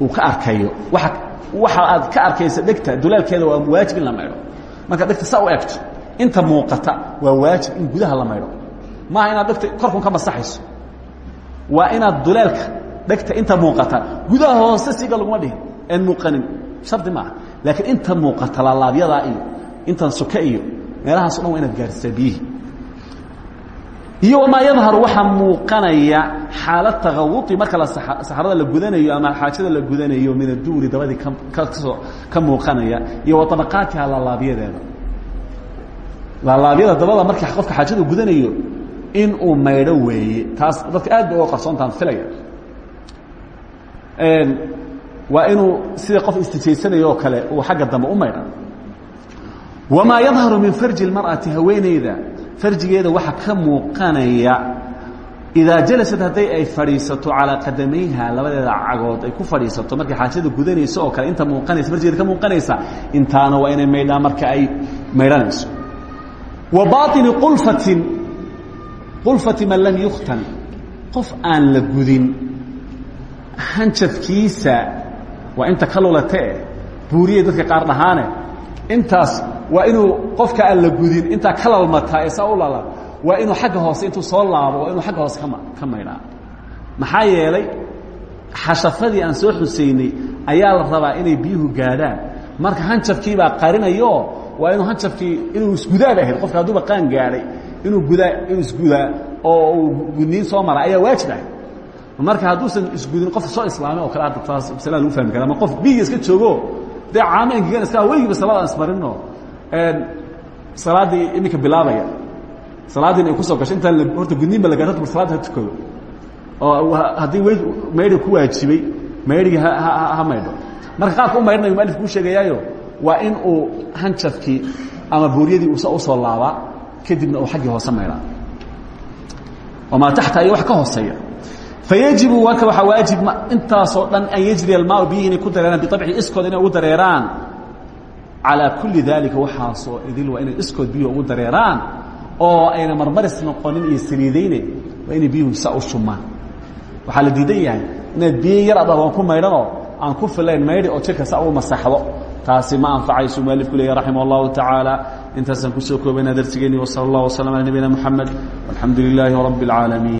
uu ka arkayo. Waxa aad ka arkaysa dhegta dulaalkeeda waa waajib in la maydho. Marka dhegta saa u inta muuqata waa waajib in gudaha la maydho maaha inaad dhegta korkun ka masaxayso. Waa inaad dulaalka dhegta inta muuqata. Gudaha hoose siga laguma dhihin. En muuqanin. Shardi maaha laakiin inta muuqata laalaabyadaa iyo intan suke iyo meelahaaso dhan waa inaad gaarsisaa biyihii iyo wamaa yadharu waxaa muuqanaya xaalad takawuطi marka saxrada la gudanayo ama xaajada la gudanayo min aduuri dabadii ka soo ka muuqanaya iyo wa طabaqaatiha laalaabyadeeda laalaabyada dabada marka qofka xaajada gudanayo in uu maydho weeye taas dadka aad bay uga qarsoontaan filaya waa inuu sida qof istijaysanayo oo kale uu xagga dambe u maydha wamaa yadharu min farji اlmarأati haweeneyda farjigeeda waxa ka muuqanaya idaa jalasad hadday ay fadhiisato calaa qadamayha labadeeda cagood ay ku fadhiisato markay xaajada gudanayso oo kale inta muuqanaysa farjigeeda ka muuqanaysa intaana waa inay maydhaan marka ay maydhanayso wa baaطini qulfatin qulfati man lam yukhtan qof aan la gudin hanjafkiisa waa inta ka lulatee buuriyey dadka qaar dhahaane intaas waa inuu qofka aan la gudin intaa ka lalmataa ee saa u lala waa inuu xagga hoose intuu soo laabo waa inuu xagga hoose kama ka maydhaa maxaa yeelay xashafadii aan soo xusaynay ayaa la rabaa inay biyuhu gaadhaan. Marka hanjafkiibaa qarinayo waa inuu hanjafkii inuu isgudaaba ahayd qofka hadduuba qaan gaadhay inuu gudaa inuu isgudaa oo uu gudniin soo mara ayaa waajib ahay marka hadduusan isgudin qof soo islaamay oo kale masalada lagu fahmi kara. Ama qof biyiga iska joogo dee caamo engegan iska weligiiba salaada aan ismarinno salaaddii iminka bilaabaya salaaddiina ay ku soo gashay intaan horta gudniinba la gaar horta salaada ha tukado oo haddii w maydhi ku waajibay maydhigii ha maydho. Marka qaabka u maydhanayo mualif kuu sheegayaayo waa in uu hanjafkii ama buuryadii u soo laabaa kadibna uu xaggii hoose maydhaa. Wamaa taxta iyo wax ka hooseeya. Fayajibu marka waxaa waajib intaasoo dhan an yajriya almaau biyihi inay ku dareeraan biabci iskood inay ugu dareeraan. Calaa kulli daalika waxaasoo idil waa inay iskood biyuhu ugu dareeraan oo ayna marmaris noqonin iyo saliidayne waa inay biyuhu saa u shumaan. Waxaa la diidan yahay inaad biyo yar adadoon ku maydhanoo aan ku filayn maydhi oo jirka saa u masaxdo. Taasi ma anfacayso mualifku leeya raximah اllahu tacaala intaasaan ku soo koobayna darsigeeni wsal اllah wslm ala nabiyina mxamed walxamdu lilaahi rabi اlcaalamiin